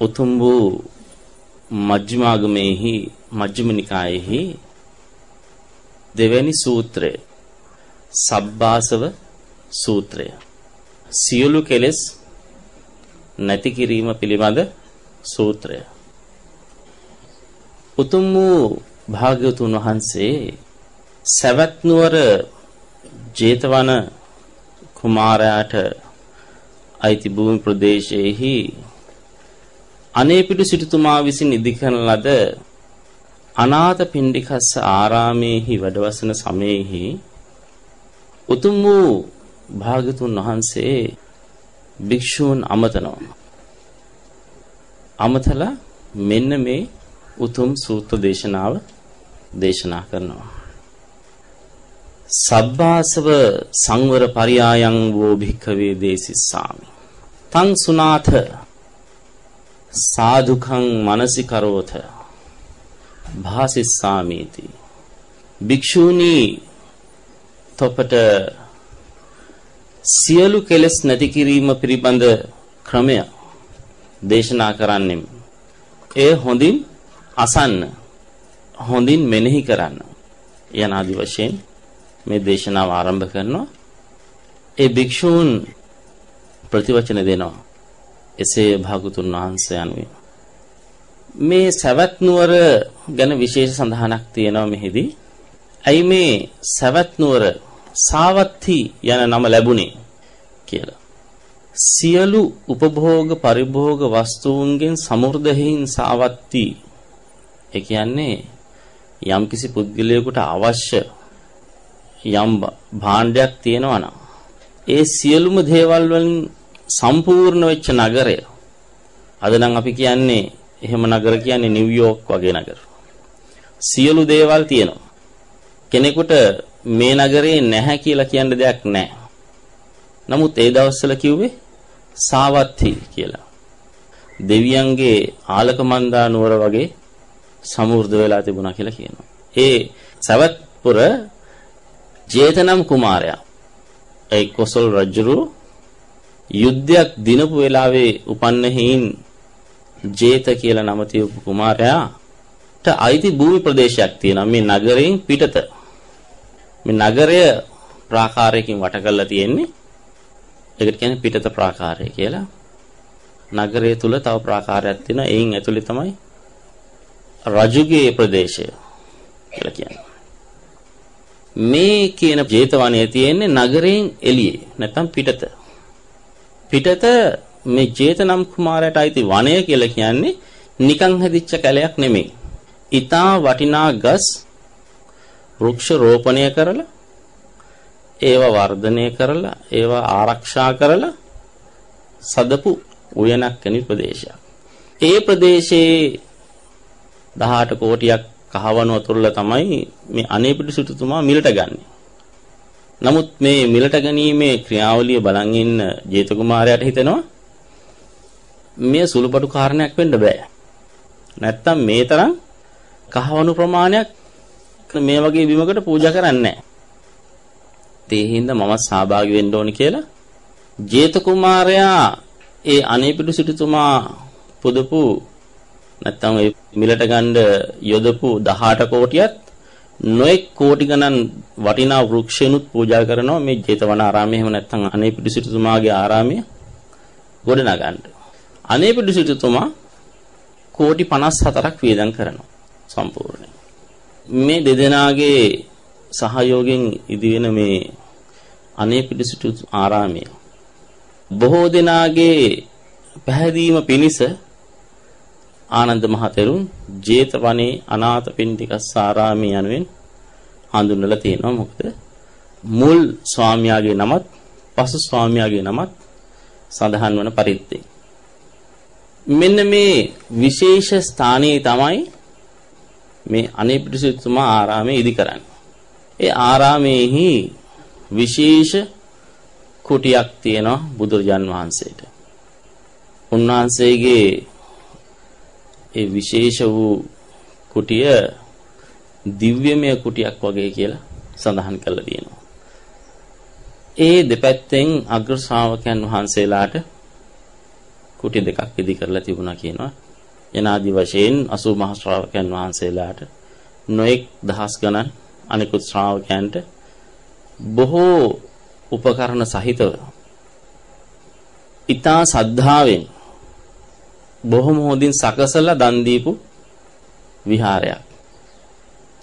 උතුම් වූ මජ්ක්‍ධිමාගමේහි මජ්ක්‍ධිම නිකායේහි දෙවැනි සූත්‍රය සබ්බාසව සූත්‍රය. සියලු කෙලෙස් නැති කිරීම පිළිබඳ සූත්‍රය. උතුම් වූ භාග්‍යවතුන් වහන්සේ සවැත් නුවර ජේතවන කුමාරයාට අයිති භූමි ප්‍රදේශයේහි අනේපිඩු සිටුතුමා විසින් ඉදිකරන ලද අනාථ පිණ්ඩිකස්ස ආරාමේහි වැඩවසන සමයේහි උතුම් වූ භාගතුන් වහන්සේ භික්ෂූන් අමතනවා. අමතලා මෙන්න මේ උතුම් සූත්‍ර දේශනාව දේශනා කරනවා. සබ්බාසව සංවර පරියායන් වූ භික්ඛවේ දේසිස්සාමි. තං සුනාථ සාදුකං මනසිකරෝත භාසිස්සාමීති. භික්ෂූනි තොපට සියලු කෙලෙස් නැති කිරීම පිළිබඳ ක්‍රමය දේශනා කරන්නෙම්. එය හොඳින් අසන්න හොඳින් මෙනෙහි කරන්න යන ආදි වශයෙන් මේ දේශනාව ආරම්භ කරනවා. ඒ භික්ෂූන් ප්‍රතිවචන දෙනවා. එසේ භාගතුන් වහන්සේ යනුවෙන් මේ සවැත් නුවර ගැන විශේෂ සඳහනක් තියෙනවා මෙහිදී. ඇයි මේ සවැත් නුවර සාවත්ති යන නම ලැබුණේ කියලා. සියලු උපභෝග පරිභෝග වස්තුන්ගෙන් සමෘද්ධහින් සාවත්ති ඒ කියන්නේ යම්කිසි පුද්ගලයෙකුට අවශ්‍ය යම් භාණ්ඩයක් තියෙනවා නම් ඒ සියලුම දේවල් වලින් සම්පූර්ණ වෙච්ච නගරය. අද නම් අපි කියන්නේ එහෙම නගර කියන්නේ නිව්යෝක් වගේ නගර. සියලු දේවල් තියෙනවා. කෙනෙකුට මේ නගරේ නැහැ කියලා කියන්න දෙයක් නැහැ. නමුත් ඒ දවස්වල කිව්වේ සාවත්ති කියලා. දෙවියන්ගේ ආලකමන්දා නුවර වගේ සමෘද්ධ වෙලා තිබුණා කියලා කියනවා. ඒ සවැත්පුර ජේතනම් කුමාරයා ඒ කොසල් රජුරු යුද්ධයක් දිනපු වෙලාවේ උපන්න හේයින් ජේත කියලා නම තියපු කුමාරයාට අයිති භූමි ප්‍රදේශයක් තියෙනවා මේ නගරයෙන් පිටත. මේ නගරය ප්‍රාකාරයකින් වට කරලා තියෙන්නේ. ඒකට කියන්නේ පිටත ප්‍රාකාරය කියලා. නගරය තුල තව ප්‍රාකාරයක් තියෙනවා. එයින් ඇතුලේ තමයි රජුගේ ප්‍රදේශය කියලා කියන්නේ. මේ කියන ජේතවනයේ තියෙන්නේ නගරයෙන් එළියේ නැත්නම් පිටත. පිටත මේ ජේතනම් කුමාරයට අයිති වනය කියලා කියන්නේ නිකන් හැදිච්ච කැලයක් නෙමෙයි. ඊටා වටිනා ගස් වෘක්ෂ රෝපණය කරලා ඒවා වර්ධනය කරලා ඒවා ආරක්ෂා කරලා සදපු උයනක් කෙනි ප්‍රදේශයක්. ඒ ප්‍රදේශයේ 18 කෝටියක් කහවණු වතුරලා තමයි මේ අනේපිඩු සිටුතුමා මිලට ගන්නේ. නමුත් මේ මිලට ගැනීමේ ක්‍රියාවලිය බලන් ඉන්න ජේත කුමාරයාට හිතෙනවා මේ සුළුපටු කාරණයක් වෙන්න බෑ. නැත්තම් මේ තරම් කහවණු ප්‍රමාණයක් මේ වගේ බිමකට පූජා කරන්නේ නැහැ. ඒ හින්දා මම සහභාගී වෙන්න ඕනි කියලා ජේත කුමාරයා ඒ අනේපිඩු සිටුතුමා පුදපු නැත්තම් ඒ මිලට ගන්න යොදපු 18 කෝටියත් නොඑක් කෝටි ගණන් වටිනා වෘක්ෂයනුත් පූජා කරනවා මේ ජේතවනාරාමයේ එහෙම නැත්නම් අනේ පිටිසිටුතුමාගේ ආරාමය ගොඩනගන්න. අනේ පිටිසිටුතුමා කෝටි 54ක් වියදම් කරනවා සම්පූර්ණයෙන්. මේ දෙදෙනාගේ සහයෝගයෙන් ඉදිවෙන මේ අනේ පිටිසිටු ආරාමය බොහෝ දෙනාගේ පැහැදීම පිණිස ආනන්ද මහතෙරුන් ජේතවනේ අනාථ පින්ඩිකස්සාරාමී යනුවෙන් හඳුන්වලා තියෙනවා. මොකද මුල් ස්වාමියාගේ නමත් පසු ස්වාමියාගේ නමත් සඳහන් වන පරිද්දේ. මෙන්න මේ විශේෂ ස්ථානයේ තමයි මේ අනේපිටිසිතුමා ආරාමයේ ඉදි කරන්නේ. ඒ ආරාමයේහි විශේෂ කුටියක් තියෙනවා බුදුරජාන් වහන්සේට. උන්වහන්සේගේ ඒ විශේෂ වූ කුටිය දිව්‍යමය කුටියක් වගේ කියලා සඳහන් කරලා තියෙනවා. ඒ දෙපැත්තෙන් අග්‍ර ශ්‍රාවකයන් වහන්සේලාට කුටි දෙකක් ඉදි කරලා තිබුණා කියනවා. එනාදි වශයෙන් 80 මහ ශ්‍රාවකයන් වහන්සේලාට නොඑක් දහස් ගණන් අනිකුත් ශ්‍රාවකයන්ට බොහෝ උපකරණ සහිතව ඊතා සද්ධාවෙන් බොහොම හොඳින් සකසලා දන් දීපු විහාරයක්.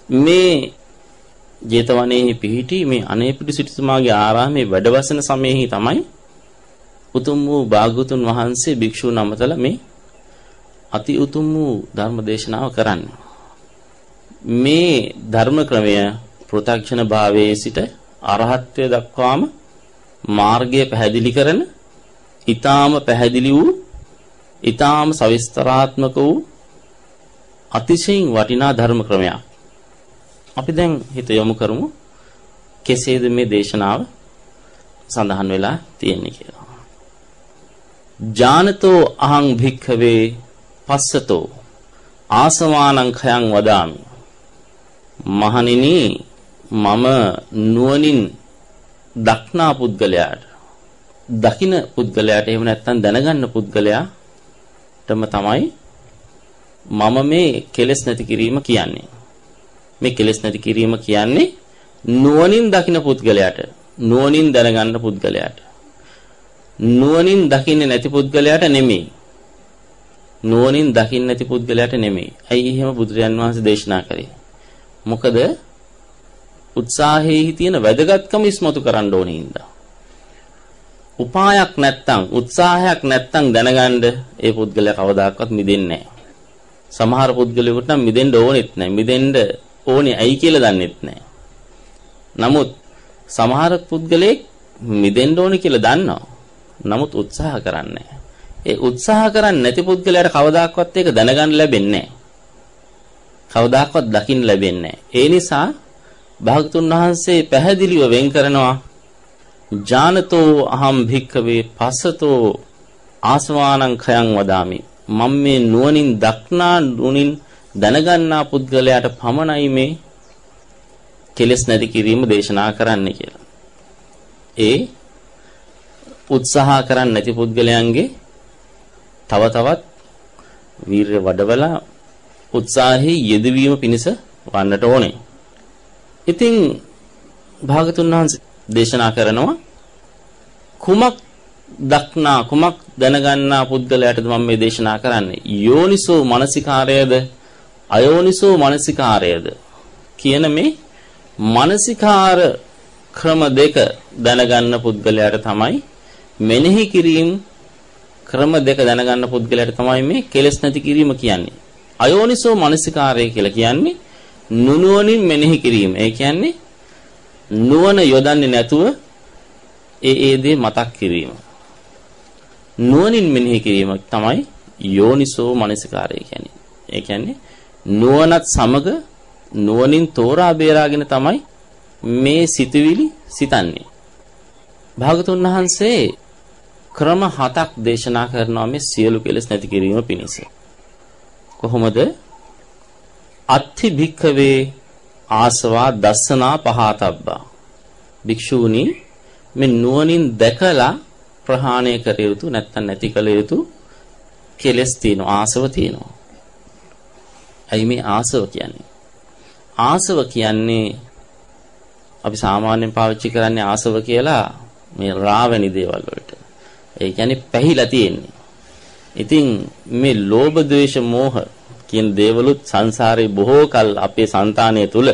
මේ ජේතවනයේ පිහිටි මේ අනේපිඩි සිටුතුමාගේ ආරාමයේ වැඩවසන සමයෙහි තමයි උතුම් වූ භාගතුන් වහන්සේ භික්ෂූන් අමතලා මේ අති උතුම් වූ ධර්ම දේශනාව කරන්නේ. මේ ධර්ම ක්‍රමය පෘථග්ජන භාවයේ සිට අරහත්ත්වයට දක්වාම මාර්ගය පැහැදිලි කරන ඊටාම පැහැදිලි වූ ඊටාම සවිස්තරාත්මක වූ අතිශයින් වටිනා ධර්ම ක්‍රමයක්. අපි දැන් හිත යොමු කරමු කෙසේද මේ දේශනාව සඳහන් වෙලා තියෙන්නේ කියලා. ජානතෝ අහං භික්ඛවේ පස්සතෝ ආසවානං khයං වදාමි. මහණෙනි මම නුවණින් දක්නා පුද්ගලයාට දකින පුද්ගලයාට එහෙම නැත්නම් දැනගන්න පුද්ගලයාටම තමයි මම මේ කෙලෙස් නැති කිරීම කියන්නේ. මේ කෙලෙස් නැති කිරීම කියන්නේ නුවණින් දකින පුද්ගලයාට නුවණින් දැනගන්න පුද්ගලයාට නුවණින් දකින්නේ නැති පුද්ගලයාට නෙමෙයි නුවණින් දකින්නේ නැති පුද්ගලයාට නෙමෙයි. ඇයි එහෙම බුදුරජාන් වහන්සේ දේශනා කරේ? මොකද උත්සාහයේ තියෙන වැදගත්කම ඉස්මතු කරන්න ඕනේ හින්දා. උපායක් නැත්තම් උත්සාහයක් නැත්තම් දැනගන්න ඒ පුද්ගලයා කවදාකවත් මිදෙන්නේ නැහැ. සමහර පුද්ගලයෙකුට නම් මිදෙන්න ඕනෙත් නැහැ. මිදෙන්න ඕනේ ඇයි කියලා දන්නෙත් නැහැ. නමුත් සමහර පුද්ගලයෙක් මිදෙන්න ඕනේ කියලා දන්නවා. නමුත් උත්සාහ කරන්නේ ඒ උත්සාහ කරන්නේ නැති පුද්ගලයාට කවදාකවත් ඒක දැනගන්න ලැබෙන්නේ කවදාකවත් දකින්න ලැබෙන්නේ ඒ නිසා භාගතුන් වහන්සේ පැහැදිලිව වෙන් කරනවා ජානතෝ අහම් භික්කවේ පස්සතෝ ආසවානං khයං වදාමි මම මේ නුවණින් දක්නා නුනින් දැනගන්නා පුද්ගලයාට පමණයි මේ කෙලෙස් නැති කිරීම දේශනා කරන්න කියලා. ඒ උත්සාහ කරන්නේ නැති පුද්ගලයන්ගේ තව තවත් වීරය වඩවලා උත්සාහයේ යෙදවීම පිණිස වන්නට ඕනේ. ඉතින් භාගතුන් වහන්සේ දේශනා කරනවා කුමක් දක්නා කුමක් දැනගන්නා පුද්ගලයාටද මම මේ දේශනා කරන්නේ යෝනිසෝ මානසිකාරයද අයෝනිසෝ මානසිකාරයද කියන මේ මානසිකාර ක්‍රම දෙක දැනගන්න පුද්ගලයාට තමයි මෙනෙහි කිරීම ක්‍රම දෙක දැනගන්න පුද්ගලයාට තමයි මේ කෙලෙස් නැති කිරීම කියන්නේ. අයෝනිසෝ මනසිකාරය කියලා කියන්නේ නුනුවණින් මෙනෙහි කිරීම. ඒ කියන්නේ නුවණ යොදන්නේ නැතුව ඒ ඒ දේ මතක් කිරීම. නුවණින් මෙනෙහි කිරීම තමයි යෝනිසෝ මනසිකාරය කියන්නේ. ඒ කියන්නේ නුවණත් සමග නුවණින් තෝරා බේරාගෙන තමයි මේ සිතුවිලි සිතන්නේ. භාගතුන් වහන්සේ ක්‍රම හතක් දේශනා කරනවා මේ සියලු කෙලෙස් නැති කිරීම පිණිස. කොහොමද? අත්ථි භික්ඛවේ ආසවා දස්සනා පහතබ්බා. භික්ෂූනි මේ නුවණින් දැකලා ප්‍රහාණය කර යුතු නැත්නම් නැති කළ යුතු කෙලෙස් තියෙනවා ආසව තියෙනවා. ඇයි මේ ආසව කියන්නේ? ආසව කියන්නේ අපි සාමාන්‍යයෙන් පාවිච්චි කරන්නේ ආසව කියලා මේ රාවැනි දේවල් වලට. ඒ කියන්නේ පැහිලා තියෙන්නේ. ඉතින් මේ ලෝභ ද්වේෂ මෝහ කියන දේවලුත් සංසාරේ බොහෝ කල් අපේ సంతානය තුල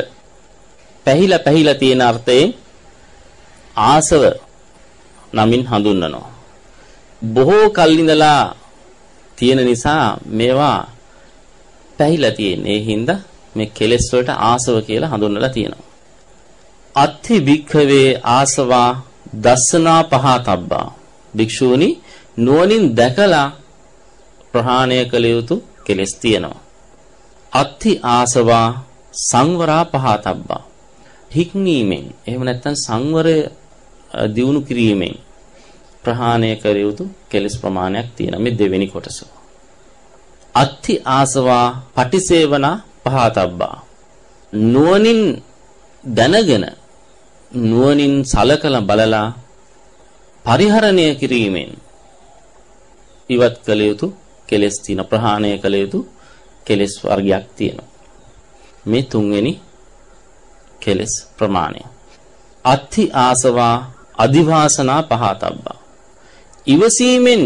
පැහිලා පැහිලා තියෙන අර්ථයෙන් ආසව නමින් හඳුන්වනවා. බොහෝ කල් ඉඳලා තියෙන නිසා මේවා පැහිලා තියෙන. ඒ හින්දා මේ කෙලෙස් වලට ආසව කියලා හඳුන්වලා තියෙනවා. අත්ථි භික්ඛවේ ආසවා දස්සනා පහතබ්බා භික්ෂූනි නුවණින් දැකලා ප්‍රහාණය කළ යුතු කෙලෙස් තියෙනවා. අත්ති ආසවා සංවරා පහතබ්බා. හික්මීමෙන් එහෙම නැත්නම් සංවරය දියුණු කිරීමෙන් ප්‍රහාණය කළ යුතු කෙලෙස් ප්‍රමාණයක් තියෙනවා. මේ දෙවෙනි කොටස. අත්ති ආසවා පටිසේවනා පහතබ්බා. නුවණින් දැනගෙන නුවණින් සලකලා බලලා පරිහරණය කිරීමෙන් ඉවත් කළ යුතු කෙලෙස් තියෙන ප්‍රහාණය කළ යුතු කෙලෙස් වර්ගයක් තියෙනවා. මේ තුන්වෙනි කෙලෙස් ප්‍රමාණය. අත්ථි ආසවා අදිවාසනා පහතබ්බා. ඉවසීමෙන්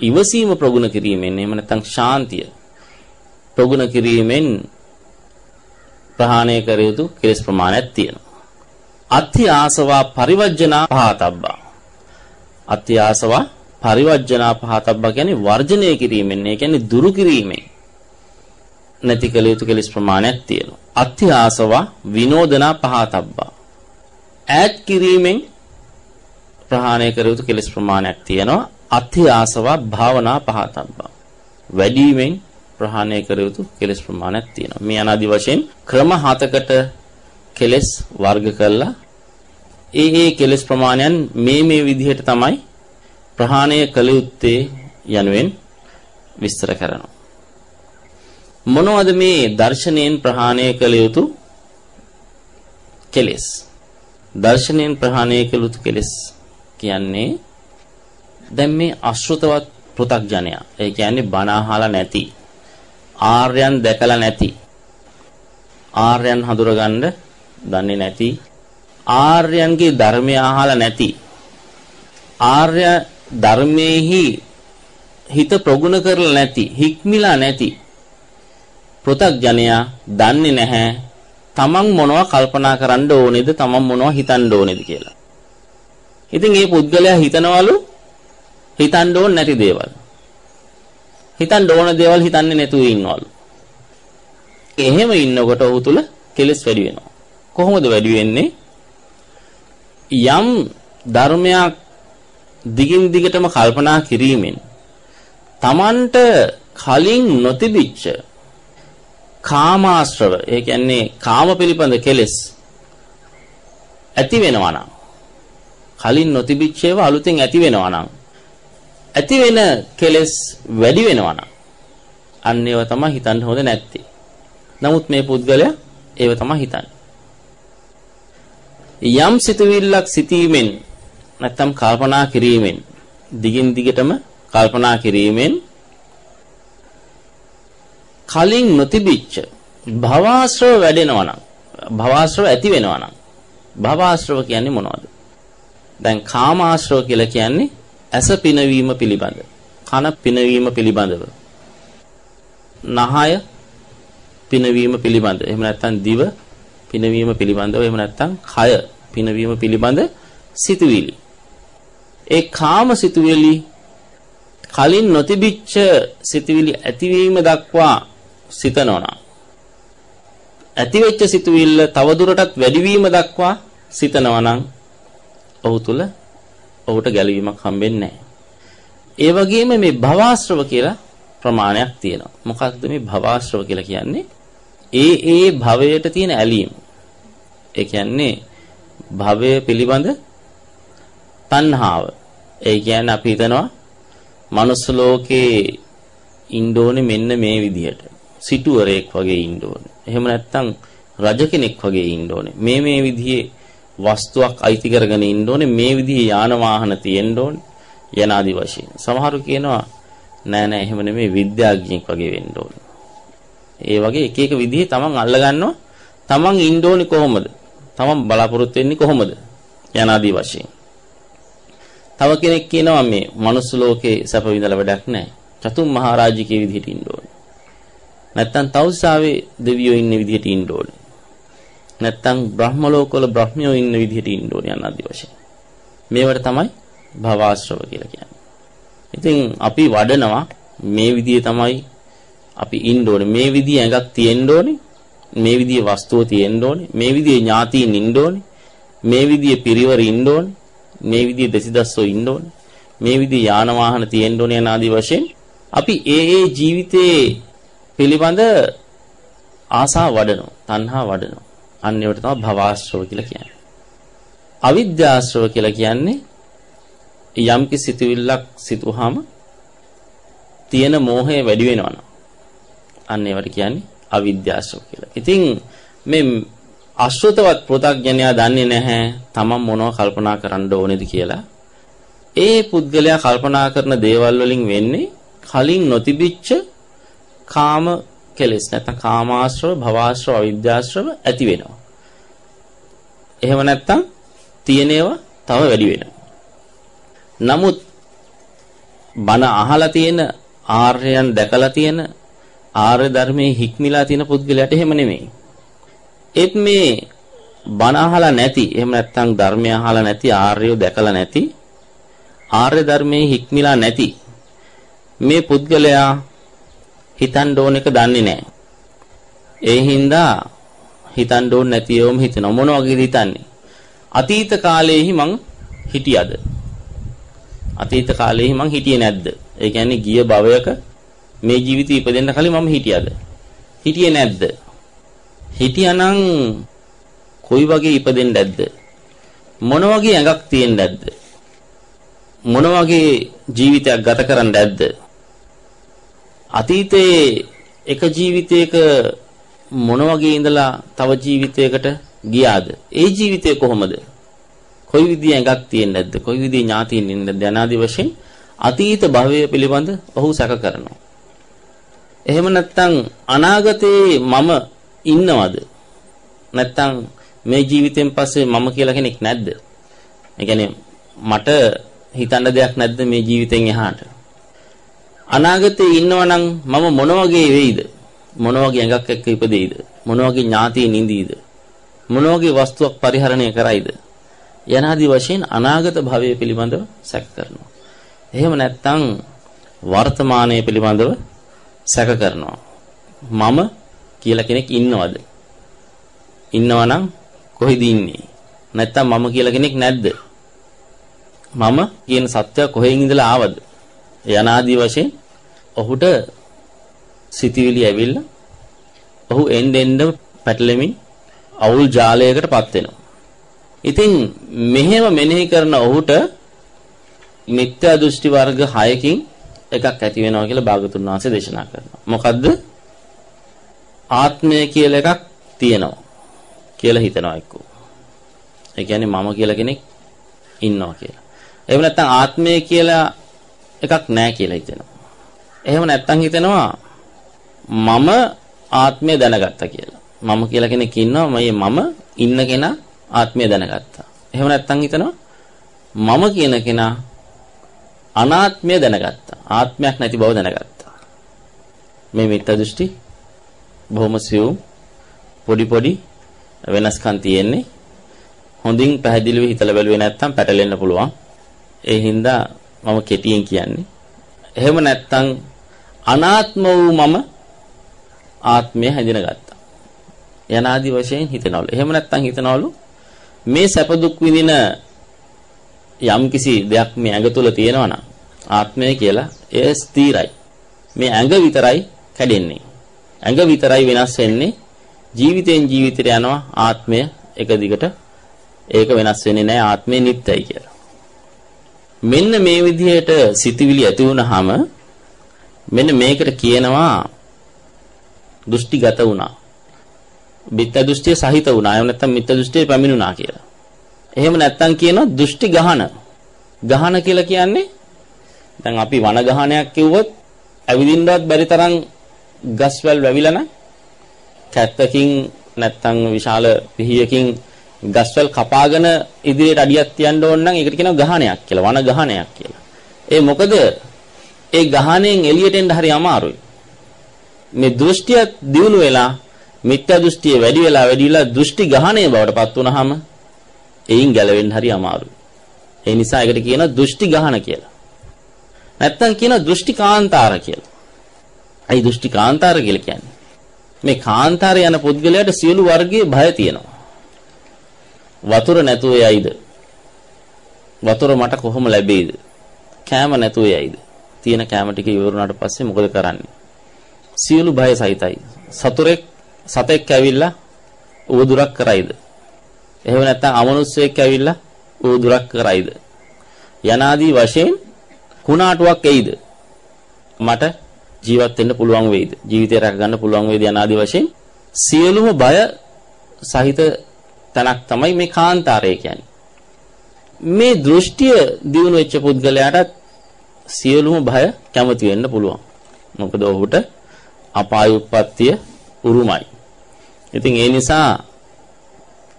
ඉවසීම ප්‍රගුණ කිරීමෙන් එහෙම නැත්නම් ශාන්තිය ප්‍රගුණ කිරීමෙන් ප්‍රහාණය කර යුතු කෙලෙස් ප්‍රමාණයක් තියෙනවා. අත්ථි ආසවා පරිවර්ජනා පහතබ්බා. අත්ථි ආසවා පරිවර්ජනා පහතබ්බා කියන්නේ වර්ජනය කිරීමෙන් ඒ කියන්නේ දුරු කිරීමෙන් නැති කළ යුතු කෙලෙස් ප්‍රමාණයක් තියෙනවා. අත්ථි ආසවා විනෝදනා පහතබ්බා. ඈත් කිරීමෙන් ප්‍රහාණය කර යුතු කෙලෙස් ප්‍රමාණයක් තියෙනවා. අත්ථි ආසවා භාවනා පහතබ්බා. වැඩිමෙන් ප්‍රහාණය කර යුතු කෙලෙස් ප්‍රමාණයක් තියෙනවා. මේ අනාදි වශයෙන් ක්‍රම හතකට කෙලෙස් වර්ග කළා. ඒ ඒ කෙලෙස් ප්‍රමාණයන් මේ මේ විදිහට තමයි ප්‍රහාණය කළ යුත්තේ යනුවෙන් විස්තර කරනවා. මොනවද මේ දර්ශනයෙන් ප්‍රහාණය කළ යුතු කෙලෙස්? දර්ශනයෙන් ප්‍රහාණය කළ යුතු කෙලෙස් කියන්නේ දැන් මේ අශෘතවත් පෘ탁ජනයා. ඒ කියන්නේ බණ අහලා නැති ආර්යයන් දැකලා නැති ආර්යයන් හඳුරගන්න දන්නේ නැති ආර්යයන්ගේ ධර්මය අහලා නැති ආර්ය ධර්මයේහි හිත ප්‍රගුණ කරලා නැති හික්මිලා නැති පෘථග්ජනයා දන්නේ නැහැ තමන් මොනවා කල්පනා කරන්න ඕනේද තමන් මොනවා හිතන්න ඕනේද කියලා. ඉතින් මේ පුද්ගලයා හිතනවලු හිතන්න ඕන නැති දේවල්. හිතන්න ඕන දේවල් හිතන්නේ නැතුව ඉන්නවලු. එහෙම ඉන්නකොට ඔහු තුල කෙලෙස් වැඩි වෙනවා. කොහොමද වැඩි වෙන්නේ? යම් ධර්මයක් දිගින් දිගටම කල්පනා කිරීමෙන් තමන්ට කලින් නොතිබිච්ච කාමාශ්‍රව ඒ කියන්නේ කාම පිළිපඳ කෙලෙස් ඇති වෙනවා නම් කලින් නොතිබිච්ච ඒවා අලුතෙන් ඇති වෙනවා නම් ඇති වෙන කෙලෙස් වැඩි වෙනවා නම් අන්න ඒවා තමයි හිතන්න හොඳ නැත්තේ. නමුත් මේ පුද්ගලයා ඒව තමයි හිතන්නේ. යම් සිතුවිල්ලක් සිටීමෙන් නැත්තම් කල්පනා කිරීමෙන් දිගින් දිගටම කල්පනා කිරීමෙන් කලින් නොතිබිච්ච භවආශ්‍රව වැඩෙනවා නම් භවආශ්‍රව ඇති වෙනවා නම් භවආශ්‍රව කියන්නේ මොනවද? දැන් කාමාශ්‍රව කියලා කියන්නේ ඇස පිනවීම පිළිබඳ කන පිනවීම පිළිබඳව. නහය පිනවීම පිළිබඳ. එහෙම නැත්නම් දිව පිනවීම පිළිබඳව එහෙම නැත්නම් කය පිනවීම පිළිබඳ සිතුවිලි. ඒ කාම සිතුවිලි කලින් නොතිබිච්ච සිතුවිලි ඇතිවීම දක්වා සිතනවා ඇතිවෙච්ච සිතුවිල්ල තවදුරටත් වැඩිවීම දක්වා සිතනවා නම් ඔහු තුල ඔහුට ගැලවීමක් හම්බෙන්නේ නැහැ. ඒ වගේම මේ භවආශ්‍රව කියලා ප්‍රමාණයක් තියෙනවා. මොකක්ද මේ භවආශ්‍රව කියලා කියන්නේ? ඒ ඒ භවයට තියෙන ඇලීම. ඒ කියන්නේ භවය පිළිබඳ තණ්හාව. ඒ කියන්නේ අපි හිතනවා මනුස්ස ලෝකේ ඉන්න ඕනේ මෙන්න මේ විදිහට. සිටුවරයෙක් වගේ ඉන්න ඕනේ. එහෙම නැත්නම් රජ කෙනෙක් වගේ ඉන්න ඕනේ. මේ මේ විදිහේ වස්තුවක් අයිති කරගෙන ඉන්න ඕනේ. මේ විදිහේ යාන වාහන තියෙන්න ඕනේ. යනාදි වශයෙන්. සමහරු කියනවා නෑ නෑ එහෙම නෙමෙයි විද්‍යාඥයෙක් වගේ වෙන්න ඕනේ. ඒ වගේ එක එක විදිහේ තමන් අල්ලගන්නවා. තමන් ඉන්න ඕනේ කොහොමද? තමන් බලාපොරොත්තු වෙන්නේ කොහොමද? යනාදි වශයෙන්. තව කෙනෙක් කියනවා මේ මනුස්ස ලෝකේ සැප විඳලා වැඩක් නැහැ. චතුම් මහරජිකේ විදිහට ඉන්න ඕනේ. නැත්තම් තවුසාවේ දෙවියෝ ඉන්න විදිහට ඉන්න ඕනේ. නැත්තම් බ්‍රහ්ම ලෝකවල බ්‍රහ්මියෝ ඉන්න විදිහට ඉන්න ඕනේ අනාදි වශයෙන්. මේවට තමයි භවආශ්‍රව කියලා කියන්නේ. ඉතින් අපි වඩනවා මේ විදිහේ තමයි අපි ඉන්න ඕනේ. මේ විදිහේ ඇඟක් තියෙන්න ඕනේ. මේ විදිහේ වස්තුව තියෙන්න ඕනේ. මේ විදිහේ ඥාතීන් ඉන්න ඕනේ. මේ විදිහේ පිරිවර ඉන්න ඕනේ. මේ විදිහේ දෙසිදස්සෝ ඉන්න ඕනේ. මේ විදිහේ යාන වාහන තියෙන්න ඕනේ අනාදි වශයෙන් අපි ඒ ඒ ජීවිතේ පිළිබඳ ආසා වඩනවා, තණ්හා වඩනවා. අන්න ඒවට තමයි භවආශ්‍රව කියලා කියන්නේ. අවිද්‍යාශ්‍රව කියලා කියන්නේ යම් කිසි සිතුවිල්ලක් සිතුවහම තියෙන මෝහය වැඩි වෙනවා අන්න ඒවට කියන්නේ අවිද්‍යාශ්‍රව කියලා. ඉතින් මේ අශ්‍රතවත් පෘථග්ජනයා දන්නේ නැහැ තමන් මොනව කල්පනා කරන්න ඕනේද කියලා. ඒ පුද්ගලයා කල්පනා කරන දේවල් වලින් වෙන්නේ කලින් නොතිබිච්ච කාම කෙලෙස් නැත්නම් කාමාශ්‍රව, භවආශ්‍රව, අවිද්‍යාශ්‍රව ඇති වෙනවා. එහෙම නැත්නම් තියෙනේවා තව වැඩි වෙනවා. නමුත් බණ අහලා තියෙන ආර්යයන් දැකලා තියෙන ආර්ය ධර්මයේ හික්මිලා තියෙන පුද්ගලයාට එහෙම නෙමෙයි. ඒත් මේ බණ අහලා නැති එහෙම නැත්නම් ධර්මය අහලා නැති ආර්යෝ දැකලා නැති ආර්ය ධර්මයේ හික්මිලා නැති මේ පුද්ගලයා හිතන්න ඕන එක දන්නේ නැහැ. ඒ හින්දා හිතන්න ඕන නැතිවම හිතන මොන වගේද හිතන්නේ? අතීත කාලයේහි මං හිටියද? අතීත කාලයේහි මං හිටියේ නැද්ද? ඒ කියන්නේ ගිය භවයක මේ ජීවිතේ ඉපදෙන්න කලින් මම හිටියද? හිටියේ නැද්ද? හිටියානම් කොයි වගේ ඉපදෙන්න ඇද්ද? මොන වගේ ඇඟක් තියෙන්න ඇද්ද? මොන වගේ ජීවිතයක් ගත කරන්න ඇද්ද? අතීතයේ එක ජීවිතයක මොන වගේ ඉඳලා තව ජීවිතයකට ගියාද? ඒ ජීවිතය කොහොමද? කොයි විදිහේ ඇඟක් තියෙන්නේ නැද්ද? කොයි විදිහේ ඥාතියින් ඉන්නද? අනාදි වශයෙන් අතීත භවය පිළිබඳ ඔහු සැක කරනවා. එහෙම නැත්නම් අනාගතේ මම ඉන්නවද? නැත්නම් මේ ජීවිතෙන් පස්සේ මම කියලා කෙනෙක් නැද්ද? ඒ කියන්නේ මට හිතන්න දෙයක් නැද්ද මේ ජීවිතෙන් එහාට? අනාගතේ ඉන්නවනම් මම මොන වගේ වෙයිද? මොන වගේ ඇඟක් එක්ක ඉපදෙයිද? මොන වගේ ඥාතියින් ඉඳීද? මොන වගේ වස්තුවක් පරිහරණය කරයිද? යනාදී වශයෙන් අනාගත භවය පිළිබඳව සැක කරනවා. එහෙම නැත්නම් වර්තමානයේ පිළිබඳව සැක කරනවා. මම කියලා කෙනෙක් ඉන්නවද? ඉන්නවනම් කොහෙද ඉන්නේ? නැත්නම් මම කියලා කෙනෙක් නැද්ද? මම කියන සත්‍යය කොහෙන් ඉඳලා ආවද? යනාදී වශයෙන් ඔහුට සිතවිලි ඇවිල්ලා ඔහු එන්න එන්න පැටලෙමින් අවුල් ජාලයකටපත් වෙනවා. ඉතින් මෙහෙම මෙනෙහි කරන ඔහුට මිත්‍යා දෘෂ්ටි වර්ග 6කින් එකක් ඇති වෙනවා කියලා භාගතුන් වහන්සේ දේශනා කරනවා. මොකද්ද? ආත්මය කියලා එකක් තියෙනවා කියලා හිතනවා එක්කෝ. ඒ කියන්නේ මම කියලා කෙනෙක් ඉන්නවා කියලා. එහෙම නැත්නම් ආත්මය කියලා එකක් නැහැ කියලා හිතෙනවා. එහෙම නැත්නම් හිතෙනවා මම ආත්මය දැනගත්තා කියලා. මම කියලා කෙනෙක් ඉන්නවා මේ මම ඉන්න කෙනා ආත්මය දැනගත්තා. එහෙම නැත්නම් හිතනවා මම කියන කෙනා අනාත්මය දැනගත්තා. ආත්මයක් නැති බව දැනගත්තා. මේ මිත්‍යා දෘෂ්ටි බොහොම සියුම් පොඩි පොඩි වෙනස්කම් තියෙන්නේ. හොඳින් පැහැදිලිව හිතලා බැලුවේ නැත්නම් පැටලෙන්න පුළුවන්. ඒ හින්දා මම කෙටියෙන් කියන්නේ. එහෙම නැත්නම් අනාත්ම වූ මම ආත්මය හැඳිනගත්තා. යනාදි වශයෙන් හිතනවලු. එහෙම නැත්නම් හිතනවලු මේ සැප දුක් විඳින යම්කිසි දෙයක් මේ ඇඟ තුල තියෙනවා නම් ආත්මය කියලා එය ස්ථිරයි. මේ ඇඟ විතරයි කැඩෙන්නේ. ඇඟ විතරයි වෙනස් වෙන්නේ. ජීවිතෙන් ජීවිතයට යනවා ආත්මය එක දිගට ඒක වෙනස් වෙන්නේ නැහැ ආත්මය නිත්‍යයි කියලා. මෙන්න මේ විදිහට සිතවිලි ඇති වුනහම මෙන්න මේකට කියනවා දෘෂ්ටිගත වුණා. මිත්‍යා දෘෂ්ටිය සහිත වුණා. එහෙම නැත්නම් මිත්‍යා දෘෂ්ටිය පැමිණුණා කියලා. එහෙම නැත්නම් කියනවා දෘෂ්ටි ගහන. ගහන කියලා කියන්නේ දැන් අපි වන ගහනයක් කිව්වොත් ඇවිදින්නවත් බැරි තරම් ගස්වැල් වැවිලා නැ කැත්තකින් නැත්නම් විශාල පිහියකින් ගස්වැල් කපාගෙන ඉදිරියට අඩියක් තියන්න ඕන නම් ඒකට කියනවා ගහනයක් කියලා වන ගහනයක් කියලා. ඒ මොකද ඒ ගහණයෙන් එළියට එන්න හරි අමාරුයි. මේ දෘෂ්ටිය දියුණු වෙලා මිත්‍යා දෘෂ්ටිය වැඩි වෙලා වැඩි වෙලා දෘෂ්ටි ගහණය බවට පත් වුනහම එයින් ගැලවෙන්න හරි අමාරුයි. ඒ නිසා ඒකට කියන දෘෂ්ටි ගහන කියලා. නැත්තම් කියන දෘෂ්ටි කාන්තාර කියලා. අයි දෘෂ්ටි කාන්තාර කියලා කියන්නේ. මේ කාන්තාර යන පුද්ගලයාට සියලු වර්ගයේ භය තියෙනවා. වතුර නැතුව යයිද? වතුර මට කොහොම ලැබෙයිද? කෑම නැතුව යයිද? තියෙන කැම ටික ඉවරුණාට පස්සේ මොකද කරන්නේ? සියලු බය සහිතයි. සතුරෙක් සතෙක් ඇවිල්ලා උවදුරක් කරයිද? එහෙම නැත්නම් අමනුස්සයෙක් ඇවිල්ලා උවදුරක් කරයිද? යනාදී වශයෙන් කුණාටුවක් එයිද? මට ජීවත් වෙන්න පුළුවන් වෙයිද? ජීවිතය රැක ගන්න පුළුවන් වෙයිද යනාදී වශයෙන් සියලුම බය සහිත තැනක් තමයි මේ කාන්තාරය කියන්නේ. මේ දෘෂ්ටිය දිනු වෙච්ච පුද්ගලයාට සියලුම බය කැමති වෙන්න පුළුවන්. මොකද ඔහුට අපාය උප්පත්තිය උරුමයි. ඉතින් ඒ නිසා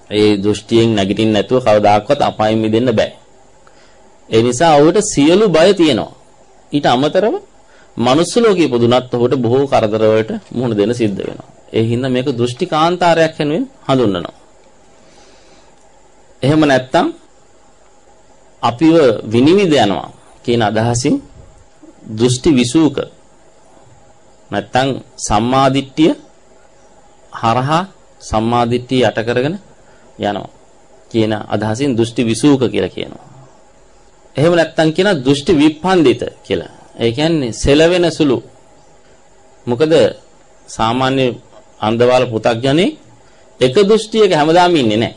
ඒ දෘෂ්ටියෙන් නැගිටින්න නැතුව කවදාකවත් අපායෙන් මිදෙන්න බෑ. ඒ නිසා ඔහුට සියලු බය තියෙනවා. ඊට අමතරව මනුස්ස ලෝකයේ පුදුනත් ඔහුට බොහෝ කරදර වලට මුහුණ දෙන්න සිද්ධ වෙනවා. ඒ හින්දා මේක දෘෂ්ටි කාන්තාරයක් වෙනුවෙන් හඳුන්වනවා. එහෙම නැත්තම් අපිව විනිවිද යනවා කියන අදහසින් දෘෂ්ටි විසූක නැත්තම් සම්මාදිට්ඨිය හරහා සම්මාදිට්ඨිය යට කරගෙන යනවා කියන අදහසින් දෘෂ්ටි විසූක කියලා කියනවා. එහෙම නැත්තම් කියන දෘෂ්ටි විප්පන්දිත කියලා. ඒ කියන්නේ සෙලවෙන සුළු. මොකද සාමාන්‍ය අන්දවාල පු탁ජනේ එක දෘෂ්ටියක හැමදාම ඉන්නේ නැහැ.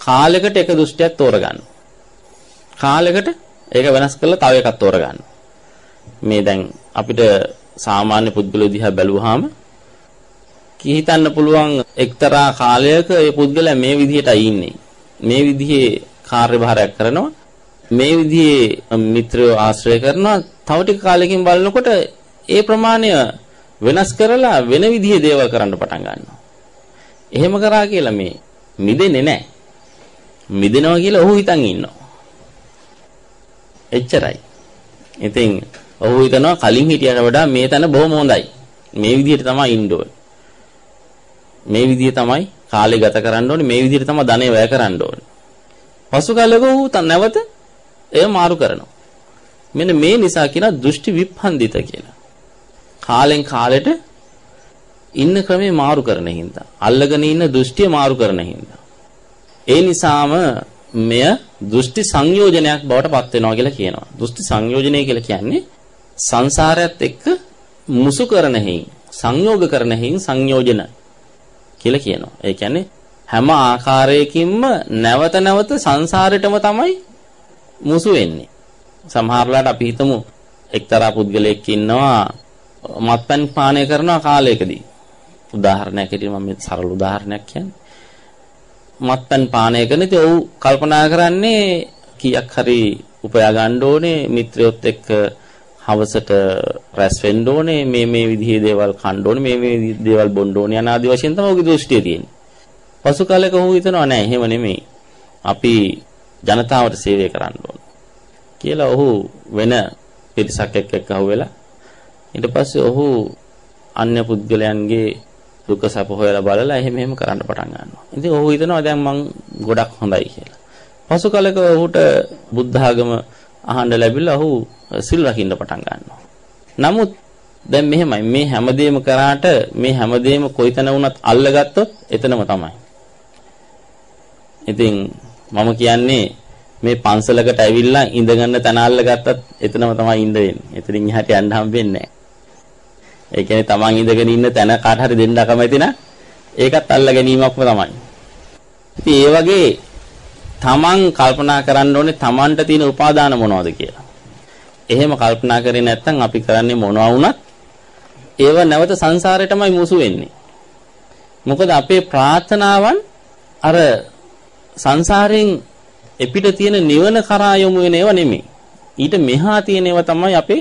කාලයකට එක දෘෂ්ටියක් තෝරගන්න. කාලයකට ඒක වෙනස් කරලා තව එකක් තෝරගන්න. මේ දැන් අපිට සාමාන්‍ය පුද්ගලයෝ දිහා බැලුවාම හිතන්න පුළුවන් එක්තරා කාලයක ඒ පුද්ගලයා මේ විදිහටයි ඉන්නේ. මේ විදිහේ කාර්යභාරයක් කරනවා. මේ විදිහේ මිත්‍රයෝ ආශ්‍රය කරනවා. තව ටික කාලෙකින් බලනකොට ඒ ප්‍රමාණය වෙනස් කරලා වෙන විදිහේ දේවල් කරන්න පටන් ගන්නවා. එහෙම කරා කියලා මේ මිදෙන්නේ නැහැ. මිදෙනවා කියලා ඔහු හිතන් ඉන්නවා. එච්චරයි. ඉතින් ඔහු හිතනවා කලින් හිටියට වඩා මේ තැන බොහොම හොඳයි. මේ විදිහට තමයි ඉන්න ඕනේ. මේ විදිහ තමයි කාලය ගත කරන්න ඕනේ. මේ විදිහට තමයි ධනෙ වැය කරන්න ඕනේ. පසු කාලෙක ඔහු නැවත එය මාරු කරනවා. මෙන්න මේ නිසා කියන දෘෂ්ටි විප්පන්දිත කියලා. කාලෙන් කාලෙට ඉන්න ක්‍රමේ මාරු කරන හින්දා. අල්ලගෙන ඉන්න දෘෂ්ටිය මාරු කරන හින්දා. ඒ නිසාම මෙය දෘෂ්ටි සංයෝජනයක් බවට පත් වෙනවා කියලා කියනවා. දෘෂ්ටි සංයෝජනය කියලා කියන්නේ සංසාරයත් එක්ක මුසු කරන හේයින් සංයෝග කරන හේයින් සංයෝජන කියලා කියනවා. ඒ කියන්නේ හැම ආකාරයකින්ම නැවත නැවත සංසාරෙටම තමයි මුසු වෙන්නේ. සමහරලාට අපි හිතමු එක්තරා පුද්ගලයෙක් ඉන්නවා මත්පැන් පානය කරනවා කාලයකදී. උදාහරණයක් ඇටියට මම මේ සරල උදාහරණයක් කියන්නේ. මත්පැන් පානය කරන ඉතින් ඔව් කල්පනා කරන්නේ කීයක් හරි උපයා ගන්න ඕනේ මිත්‍රයොත් එක්ක හවසට රැස් වෙන්න ඕනේ මේ මේ විදිහේ දේවල් කන්න ඕනේ මේ මේ දේවල් බොන්න ඕනේ යන ආදි වශයෙන් තමයි ඔහුගේ දෘෂ්ටිය තියෙන්නේ. පසු කාලයක ඔහු හිතනවා නෑ එහෙම නෙමෙයි. අපි ජනතාවට සේවය කරන්න ඕන. කියලා ඔහු වෙන පිරිසක් එක්ක එක්ක අහුවෙලා ඊට පස්සේ ඔහු අන්‍ය පුද්ගලයන්ගේ දුක සැප හොයලා බලලා එහෙම එහෙම කරන්න පටන් ගන්නවා. ඉතින් ඔහු හිතනවා දැන් මං ගොඩක් හොඳයි කියලා. පසු කාලයක ඔහුට බුද්ධ ආගම අහන්න ලැබිලා ඔහු සිල් රකින්න පටන් ගන්නවා. නමුත් දැන් මෙහෙමයි මේ හැමදේම කරාට මේ හැමදේම කොයිතන වුණත් අල්ලගත්තොත් එතනම තමයි. ඉතින් මම කියන්නේ මේ පන්සලකට ඇවිල්ලා ඉඳගන්න තැන අල්ලගත්තත් එතනම තමයි ඉඳ වෙන්නේ. එතනින් එහාට යන්න හම්බෙන්නේ නැහැ. ඒ කියන්නේ Taman ඉඳගෙන ඉන්න තැන කාට හරි දෙන්න කැමති නම් ඒකත් අල්ල ගැනීමක්ම තමයි. ඉතින් ඒ වගේ තමන් කල්පනා කරන්න ඕනේ තමන්ට තියෙන උපාදාන මොනවද කියලා. එහෙම කල්පනා කරේ නැත්නම් අපි කරන්නේ මොනවා වුණත් ඒව නැවත සංසාරයටමයි මුසු වෙන්නේ. මොකද අපේ ප්‍රාර්ථනාවන් අර සංසාරයෙන් එපිට තියෙන නිවන කරා යොමු වෙන ඒවා නෙමෙයි. ඊට මෙහා තියෙන ඒවා තමයි අපේ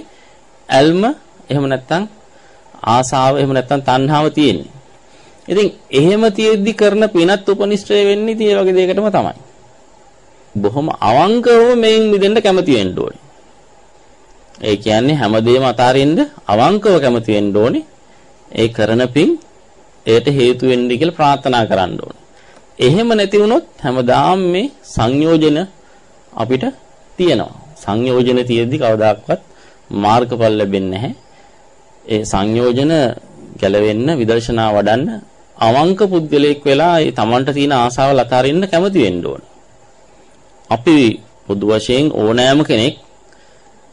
ඇල්ම එහෙම නැත්නම් ආසාව එහෙම නැත්නම් තණ්හාව තියෙන්නේ. ඉතින් එහෙම තියෙද්දි කරන පිනත් උපනිෂ්ඨය වෙන්නේ ඉතින් ඒ වගේ දෙයකටම තමයි. බොහොම අවංකව මේන් මිදෙන්න කැමති වෙන්න ඕනේ. ඒ කියන්නේ හැමදේම අතාරින්න අවංකව කැමති වෙන්න ඕනේ. ඒ කරන පින් ඒට හේතු වෙන්න කියලා ප්‍රාර්ථනා කරන්න ඕනේ. එහෙම නැති වුණොත් හැමදාම මේ සංයෝජන අපිට තියෙනවා. සංයෝජන තියෙද්දි කවදාකවත් මාර්ගඵල ලැබෙන්නේ නැහැ. ඒ සංයෝජන ගැලවෙන්න විදර්ශනා වඩන්න අවංක පුද්ගලයෙක් වෙලා ඒ Tamanට තියෙන ආසාවල් අතාරින්න කැමති වෙන්න ඕන. අපි පොදු වශයෙන් ඕනෑම කෙනෙක්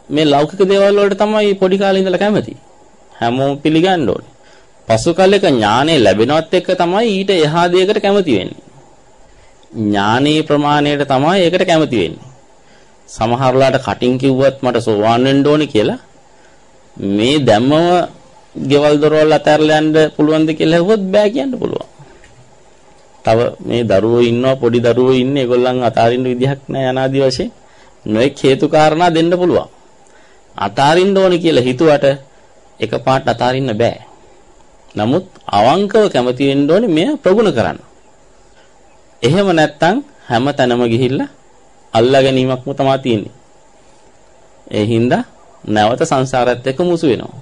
මේ ලෞකික දේවල් වලට තමයි පොඩි කාලේ ඉඳලා කැමති. හැමෝම පිළිගන්න ඕනේ. පසු කාලයක ඥානෙ ලැබෙනවත් එක්ක තමයි ඊට එහා දෙයකට කැමති වෙන්නේ. ඥානීය ප්‍රමාණයට තමයි ඒකට කැමති වෙන්නේ. සමහරලාට කටින් කිව්වත් මට සෝවාන් වෙන්න ඕනේ කියලා මේ දැම්මම ගෙවල් දොරවල් අතහැරලා යන්න පුළුවන්ද කියලා හෙව්වොත් බෑ කියන්න පුළුවන්. තව මේ දරුවෝ ඉන්නවා පොඩි දරුවෝ ඉන්නේ ඒගොල්ලන් අතාරින්න විදිහක් නැහැ අනාදි වශයෙන්. නොඑක් හේතු කාරණා දෙන්න පුළුවන්. අතාරින්න ඕනේ කියලා හිතුවට එකපාරට අතාරින්න බෑ. නමුත් අවංකව කැමති වෙන්න ඕනේ මෙය ප්‍රගුණ කරන්න. එහෙම නැත්නම් හැම තැනම ගිහිල්ලා අල්ලා ගැනීමක්ම තමයි තියෙන්නේ. ඒ හින්දා නැවත සංසාරات එක්ක මුසු වෙනවා.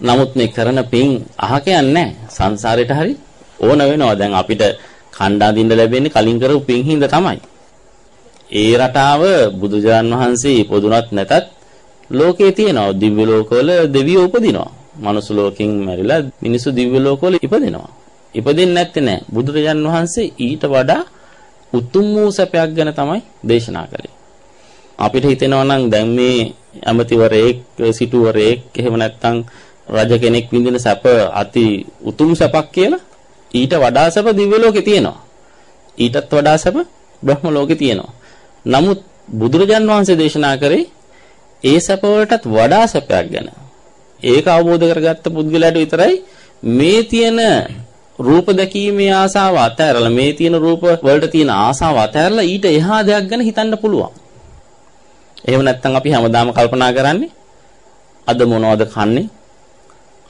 නමුත් මේ කරන පින් අහක යන්නේ සංසාරේට හරි ඕන වෙනවා. දැන් අපිට කණ්ඩා දින්න ලැබෙන්නේ කලින් කරපු පින් හින්දා තමයි. ඒ රටාව බුදුජාන් වහන්සේ ඉපදුනත් නැතත් ලෝකේ තියෙනවා. දිව්‍ය ලෝකවල දෙවියෝ උපදිනවා. මනුස්ස ලෝකෙන් මැරිලා මිනිස්සු දිව්‍ය ලෝකවල ඉපදිනවා. ඉපදින්නේ නැත්තේ නෑ. බුදුරජාන් වහන්සේ ඊට වඩා උතුම් වූ සැපයක් ගැන තමයි දේශනා කළේ. අපිට හිතෙනවා නම් දැන් මේ ඇමතිවරයෙක් සිටුවරයෙක් එහෙම නැත්නම් රජ කෙනෙක් විඳින සැප අති උතුම් සැපක් කියලා ඊට වඩා සැප දිව්‍ය ලෝකේ තියෙනවා. ඊටත් වඩා සැප බ්‍රහ්ම ලෝකේ තියෙනවා. නමුත් බුදුරජාන් වහන්සේ දේශනා කරේ ඒ සැප වලටත් වඩා සැපයක් ගැන. ඒක අවබෝධ කරගත්ත පුද්ගලයාට විතරයි මේ තියෙන රූප දැකීමේ ආසාව අතහැරලා මේ තියෙන රූප වලට තියෙන ආසාව අතහැරලා ඊට එහා දෙයක් ගැන හිතන්න පුළුවන්. එහෙම නැත්නම් අපි හැමදාම කල්පනා කරන්නේ අද මොනවද කන්නේ?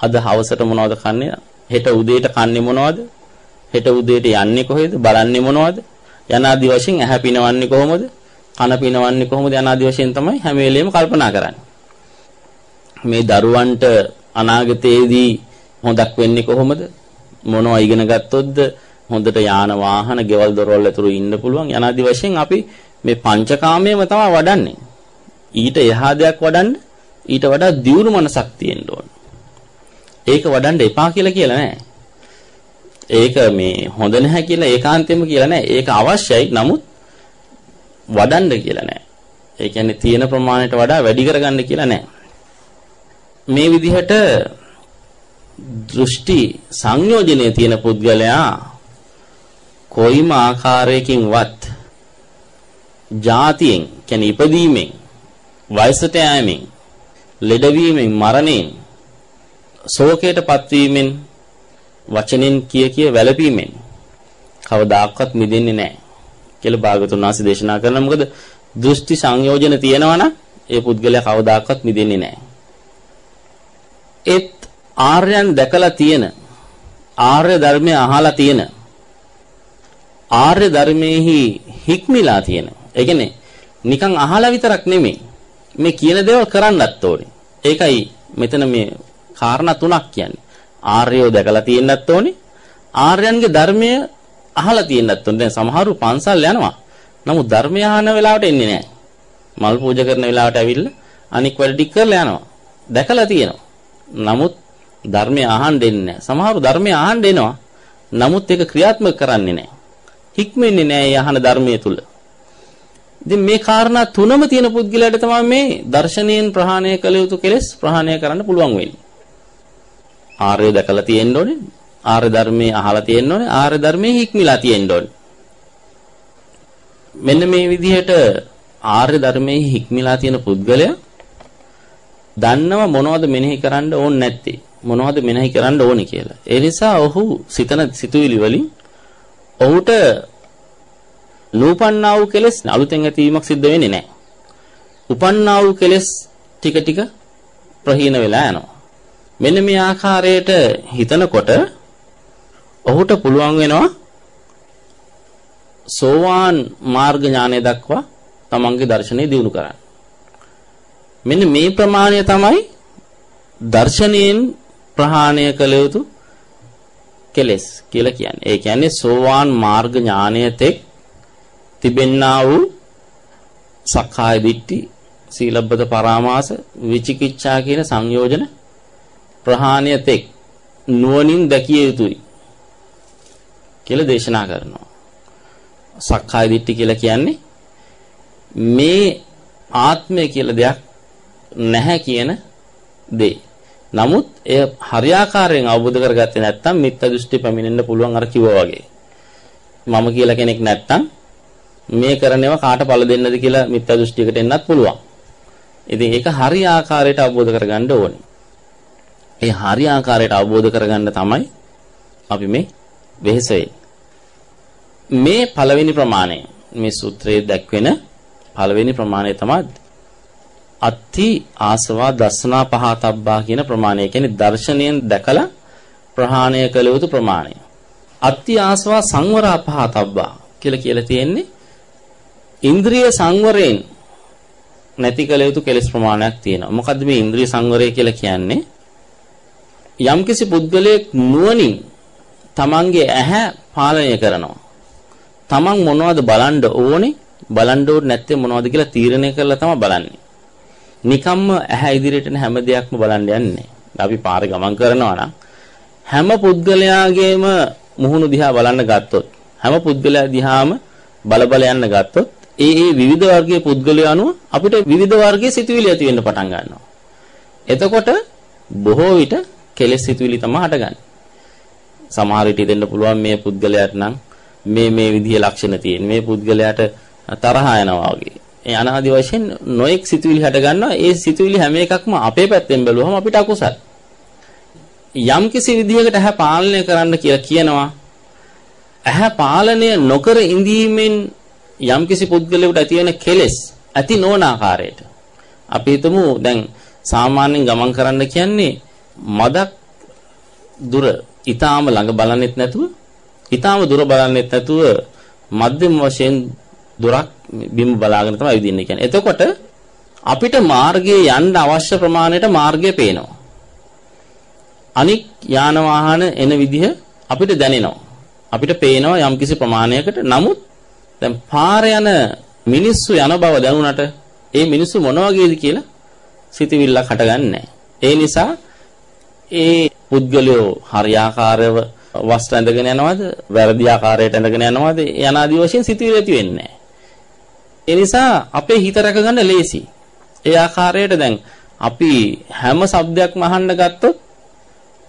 අද හවසට මොනවද කන්නේ? හෙට උදේට කන්නේ මොනවද? හෙට උදේට යන්නේ කොහෙද? බලන්නේ මොනවද? යනාදි වශයෙන් ඇහැ පිනවන්නේ කොහොමද? කන පිනවන්නේ කොහොමද? යනාදි වශයෙන් තමයි හැම වෙලෙම කල්පනා කරන්නේ. මේ දරුවන්ට අනාගතයේදී හොඳක් වෙන්නේ කොහොමද? මොනවා ඉගෙන ගත්තොත්ද හොඳට යාන වාහන, ගෙවල් දොරවල් ඇතුළු ඉන්න පුළුවන් යනාදි වශයෙන් අපි මේ පංචකාමයේම තමයි වඩන්නේ. ඊට එහා දෙයක් වඩන්න ඊට වඩා දියුණු මනසක් තියෙන්න ඕන. ඒක වඩන්න එපා කියලා කියලා නෑ. ඒක මේ හොඳ නැහැ කියලා ඒකාන්තයෙන්ම කියලා නෑ. ඒක අවශ්‍යයි. නමුත් වඩන්න කියලා නෑ. ඒ කියන්නේ තියෙන ප්‍රමාණයට වඩා වැඩි කරගන්න කියලා නෑ. මේ විදිහට දෘෂ්ටි සංයෝජනයේ තියෙන පුද්ගලයා කොයිම ආකාරයකින්වත් જાතියෙන් කියන්නේ ඉපදීමෙන් වයසට යෑමෙන් ලෙඩවීමෙන් මරණයෙන් ශෝකයටපත් වීමෙන් වචනෙන් කිය කිය වැළපීමෙන් කවදාකවත් මිදෙන්නේ නැහැ කියලා භාගතුන් වහන්සේ දේශනා කරනවා මොකද දෘෂ්ටි සංයෝජන තියෙනවා නම් ඒ පුද්ගලයා කවදාකවත් මිදෙන්නේ නැහැ ඒත් ආර්යයන් දැකලා තියෙන ආර්ය ධර්මය අහලා තියෙන ආර්ය ධර්මයේහි හික්මිලා තියෙන. ඒ කියන්නේ නිකන් අහලා විතරක් නෙමෙයි. මේ කියන දේවල් කරන්නත් ඕනේ. ඒකයි මෙතන මේ කාරණා තුනක් කියන්නේ. ආර්යෝ දැකලා තියෙන්නත් ඕනේ. ආර්යයන්ගේ ධර්මය අහලා තියෙන්නත් ඕනේ. දැන් සමහරු පන්සල් යනවා. නමුත් ධර්මය අහන වෙලාවට එන්නේ නැහැ. මල් පූජා කරන වෙලාවට ඇවිල්ලා අනික් වැඩ ටික කරලා යනවා. දැකලා තියෙනවා. නමුත් ධර්මය අහන්න දෙන්නේ නැහැ. සමහරව ධර්මය අහන්න එනවා. නමුත් ඒක ක්‍රියාත්මක කරන්නේ නැහැ. හික්මෙන්නේ නැහැ යහන ධර්මයේ තුල. ඉතින් මේ කාරණා තුනම තියෙන පුද්ගලයාට තමයි මේ දර්ශනීයෙන් ප්‍රහාණය කළ යුතු කෙලෙස් ප්‍රහාණය කරන්න පුළුවන් වෙන්නේ. ආර්ය දැකලා තියෙන්න ඕනේ. ආර්ය ධර්මයේ අහලා තියෙන්න ඕනේ. ආර්ය ධර්මයේ හික්මිලා තියෙන්න ඕනේ. මෙන්න මේ විදිහට ආර්ය ධර්මයේ හික්මිලා තියෙන පුද්ගලයා දන්නව මොනවද මෙනෙහි කරන්න ඕනේ නැත්තේ මොනවද මෙනෙහි කරන්න ඕනේ කියලා. ඒ නිසා ඔහු සිතන සිතුවිලි වලින් ඔහුට නූපන්නා වූ කෙලෙස් අලුතෙන් ඇතිවීමක් සිද්ධ වෙන්නේ නැහැ. උපන්නා වූ කෙලෙස් ටික ටික ප්‍රහීන වෙලා යනවා. මෙන්න මේ ආකාරයට හිතනකොට ඔහුට පුළුවන් වෙනවා සෝවාන් මාර්ග ඥානය දක්වා තමන්ගේ දර්ශනය දියුණු කරන්න. මෙන්න මේ ප්‍රමාණය තමයි දර්ශනයෙන් ප්‍රහාණය කළ යුතු කෙලෙස් කියලා කියන්නේ. ඒ කියන්නේ සෝවාන් මාර්ග ඥානය තෙක් තිබෙන්නා වූ සක්කාය දිට්ඨි, සීලබ්බත පරාමාස, විචිකිච්ඡා කියන සංයෝජන ප්‍රහාණය තෙක් නුවණින් දැකිය යුතුයි කියලා දේශනා කරනවා. සක්කාය දිට්ඨි කියලා කියන්නේ මේ ආත්මය කියලා දෙයක් නැහැ කියන දේ. නමුත් එය හරියාකාරයෙන් අවබෝධ කරගත්තේ නැත්නම් මිත්‍යා දෘෂ්ටි පැමිණෙන්න පුළුවන් අර කිව්වා වගේ. මම කියලා කෙනෙක් නැත්නම් මේ කරනේව කාට පළ දෙන්නද කියලා මිත්‍යා දෘෂ්ටියකට එන්නත් පුළුවන්. ඉතින් ඒක හරි ආකාරයට අවබෝධ කරගන්න ඕනේ. ඒ හරි ආකාරයට අවබෝධ කරගන්න තමයි අපි මේ වෙහෙස මේ පළවෙනි ප්‍රමාණය මේ සූත්‍රයේ දැක්වෙන පළවෙනි ප්‍රමාණය තමයි අත්ති ආසවා දස්සනා පහතබ්බා කියන ප්‍රමාණය. කියන්නේ දර්ශනයෙන් දැකලා ප්‍රහාණය කළ යුතු ප්‍රමාණය. අත්ති ආසවා සංවරා පහතබ්බා කියලා කියලා තියෙන්නේ ඉන්ද්‍රිය සංවරයෙන් නැති කළ යුතු කෙලෙස් ප්‍රමාණයක් තියෙනවා. මොකද්ද මේ ඉන්ද්‍රිය සංවරය කියලා කියන්නේ? යම්කිසි පුද්ගලයෙක් නුවණින් තමන්ගේ ඇහැ පාලනය කරනවා. තමන් මොනවද බලන්න ඕනේ බලන්න ඕනේ නැත්තේ මොනවද කියලා තීරණය කරලා තමයි බලන්නේ. නිකම්ම ඇහැ ඉදිරියට හැම දෙයක්ම බලන්න යන්නේ. අපි පාරේ ගමන් කරනවා නම් හැම පුද්ගලයාගේම මුහුණු දිහා බලන්න ගත්තොත් හැම පුද්ගලයා දිහාම බල බල යන්න ගත්තොත් ඒ ඒ විවිධ වර්ගයේ පුද්ගලයෝ අනුව අපිට විවිධ වර්ගයේ සිතුවිලි ඇති වෙන්න පටන් ගන්නවා. එතකොට බොහෝ විට කෙලෙස් සිතුවිලි තමයි හටගන්නේ. සමහර විට දෙන්න පුළුවන් මේ පුද්ගලයාට නම් මේ මේ විදිහේ ලක්ෂණ තියෙන. මේ පුද්ගලයාට තරහ යනවා වගේ. ඒ අනාදි වශයෙන් නොඑක් සිතුවිලි හට ගන්නවා. ඒ සිතුවිලි හැම එකක්ම අපේ පැත්තෙන් බැලුවම අපිට අකුසල්. යම් කිසි විදිහකට ඇහැ පාලනය කරන්න කියලා කියනවා. ඇහැ පාලනය නොකර ඉඳීමෙන් යම් කිසි පුද්ගලයෙකුට ඇති වෙන කෙලෙස් ඇති නොවන ආකාරයට. අපි හිතමු දැන් සාමාන්‍යයෙන් ගමන් කරන්න කියන්නේ මදක් දුර ඊටාම ළඟ බලන්නෙත් නැතුව ඊටාම දුර බලන්නෙත් නැතුව මධ්‍යම වශයෙන් දොරක් බිම බලාගෙන තමයි ඇවිදින්නේ කියන්නේ. එතකොට අපිට මාර්ගයේ යන්න අවශ්‍ය ප්‍රමාණයට මාර්ගය පේනවා. අනික් යාන වාහන එන විදිහ අපිට දැනෙනවා. අපිට පේනවා යම්කිසි ප්‍රමාණයකට. නමුත් දැන් පාර යන මිනිස්සු යන බව දැනුණට ඒ මිනිස්සු මොන වගේද කියලා සිතවිල්ලක් හටගන්නේ ඒ නිසා ඒ පුද්ගලයෝ හරියාකාරව වස්ත්‍ර ඇඳගෙන යනවද වැරදි ආකාරයට ඇඳගෙන යනවද යනාදී වශයෙන් සිතවිලි ඇති වෙන්නේ නැහැ. ඒ නිසා අපේ හිත රැකගන්න ලේසි. ඒ ආකාරයට දැන් අපි හැම શબ્දයක්ම අහන්න ගත්තොත්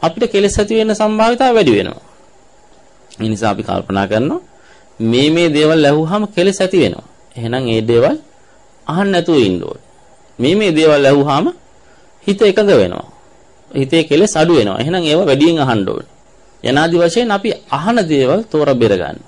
අපිට කෙලෙස් ඇති වෙන්න සම්භාවිතාව වැඩි වෙනවා. ඒ නිසා අපි කල්පනා කරනවා මේ මේ දේවල් ඇහුවාම කෙලෙස් ඇති වෙනවා. එහෙනම් ඒ දේවල් අහන්න නැතුව ඉන්න ඕනේ. මේ මේ දේවල් ඇහුවාම හිත එකඟ වෙනවා. හිතේ කෙලෙස් අඩු වෙනවා. එහෙනම් ඒවා වැඩියෙන් අහන්න ඕනේ. යනාදි වශයෙන් අපි අහන දේවල් තෝර බෙර ගන්න.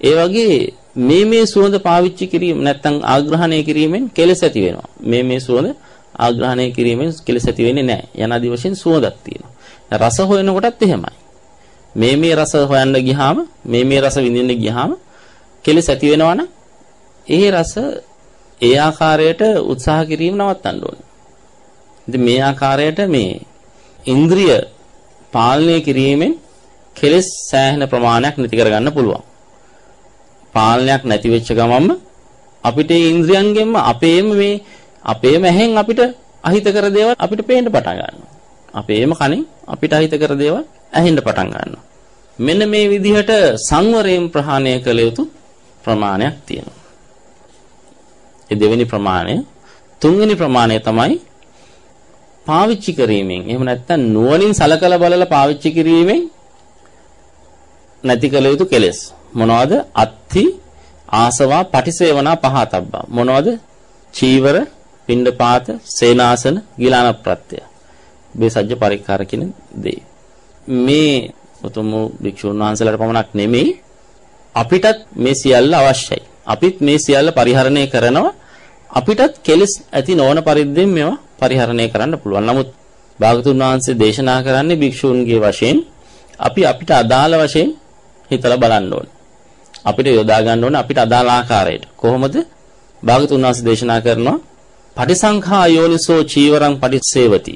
ඒ වගේ මේ මේ සුවඳ පාවිච්චි කිරීම නැත්නම් ආග්‍රහණය කිරීමෙන් කෙලෙස් ඇති වෙනවා. මේ මේ සුවඳ ආග්‍රහණය කිරීමෙන් කෙලෙස් ඇති වෙන්නේ නැහැ. යනාදි වශයෙන් සුවඳක් තියෙනවා. රස හොයනකොටත් එහෙමයි. මේ මේ රස හොයන්න ගියාම මේ මේ රස විඳින්න ගියාම කෙලෙස් ඇති වෙනවනම් ඒ රස ඒ ආකාරයට උත්සාහ කිරීම නවත්තන්න ඕනේ. ඉතින් මේ ආකාරයට මේ ඉන්ද්‍රිය පාලනය කිරීමෙන් කෙලෙස් සෑහෙන ප්‍රමාණයක් නැති කරගන්න පුළුවන්. පාලනයක් නැති වෙච්ච ගමන්ම අපිට ඒ ඉන්ද්‍රියන්ගෙන්ම අපේම මේ අපේම ඇහෙන් අපිට අහිත කර දේවල් අපිට පේන්න පටන් ගන්නවා. අපේම කනින් අපිට අහිත කර දේවල් ඇහෙන්න පටන් ගන්නවා. මෙන්න මේ විදිහට සංවරයෙන් ප්‍රහාණය කළ යුතු ප්‍රමාණයක් තියෙනවා. ඒ දෙවෙනි ප්‍රමාණය තුන්වෙනි ප්‍රමාණය තමයි පාවිච්චි කිරීමෙන්. එහෙම නැත්නම් නුවණින් සලකලා බලලා පාවිච්චි කිරීමෙන් නැති කළ යුතු කෙලෙස්. මොනවද? අත්ති ආසවා පටිසේවනා පහතබ්බා. මොනවද? චීවර පිණ්ඩපාත සේනාසන ගිලාන ප්‍රත්‍ය. මේ සජ්ජ පරික්කාර කියන දේ. මේ උතුම් භික්ෂුන් වහන්සේලාට පමණක් නෙමෙයි අපිටත් මේ සියල්ල අවශ්‍යයි අපිත් මේ සියල්ල පරිහරණය කරනවා අපිටත් කෙලස් ඇති නොවන පරිද්දෙන් මේවා පරිහරණය කරන්න පුළුවන්. නමුත් භාගතුන් වහන්සේ දේශනා කරන්නේ භික්ෂූන්ගේ වශයෙන් අපි අපිට අදාළ වශයෙන් හිතලා බලන්න ඕනේ. අපිට යොදා ගන්න ඕනේ අපිට අදාළ ආකාරයට. කොහොමද? භාගතුන් වහන්සේ දේශනා කරනවා පටිසංඛා යෝනිසෝ චීවරං පටිසේවති.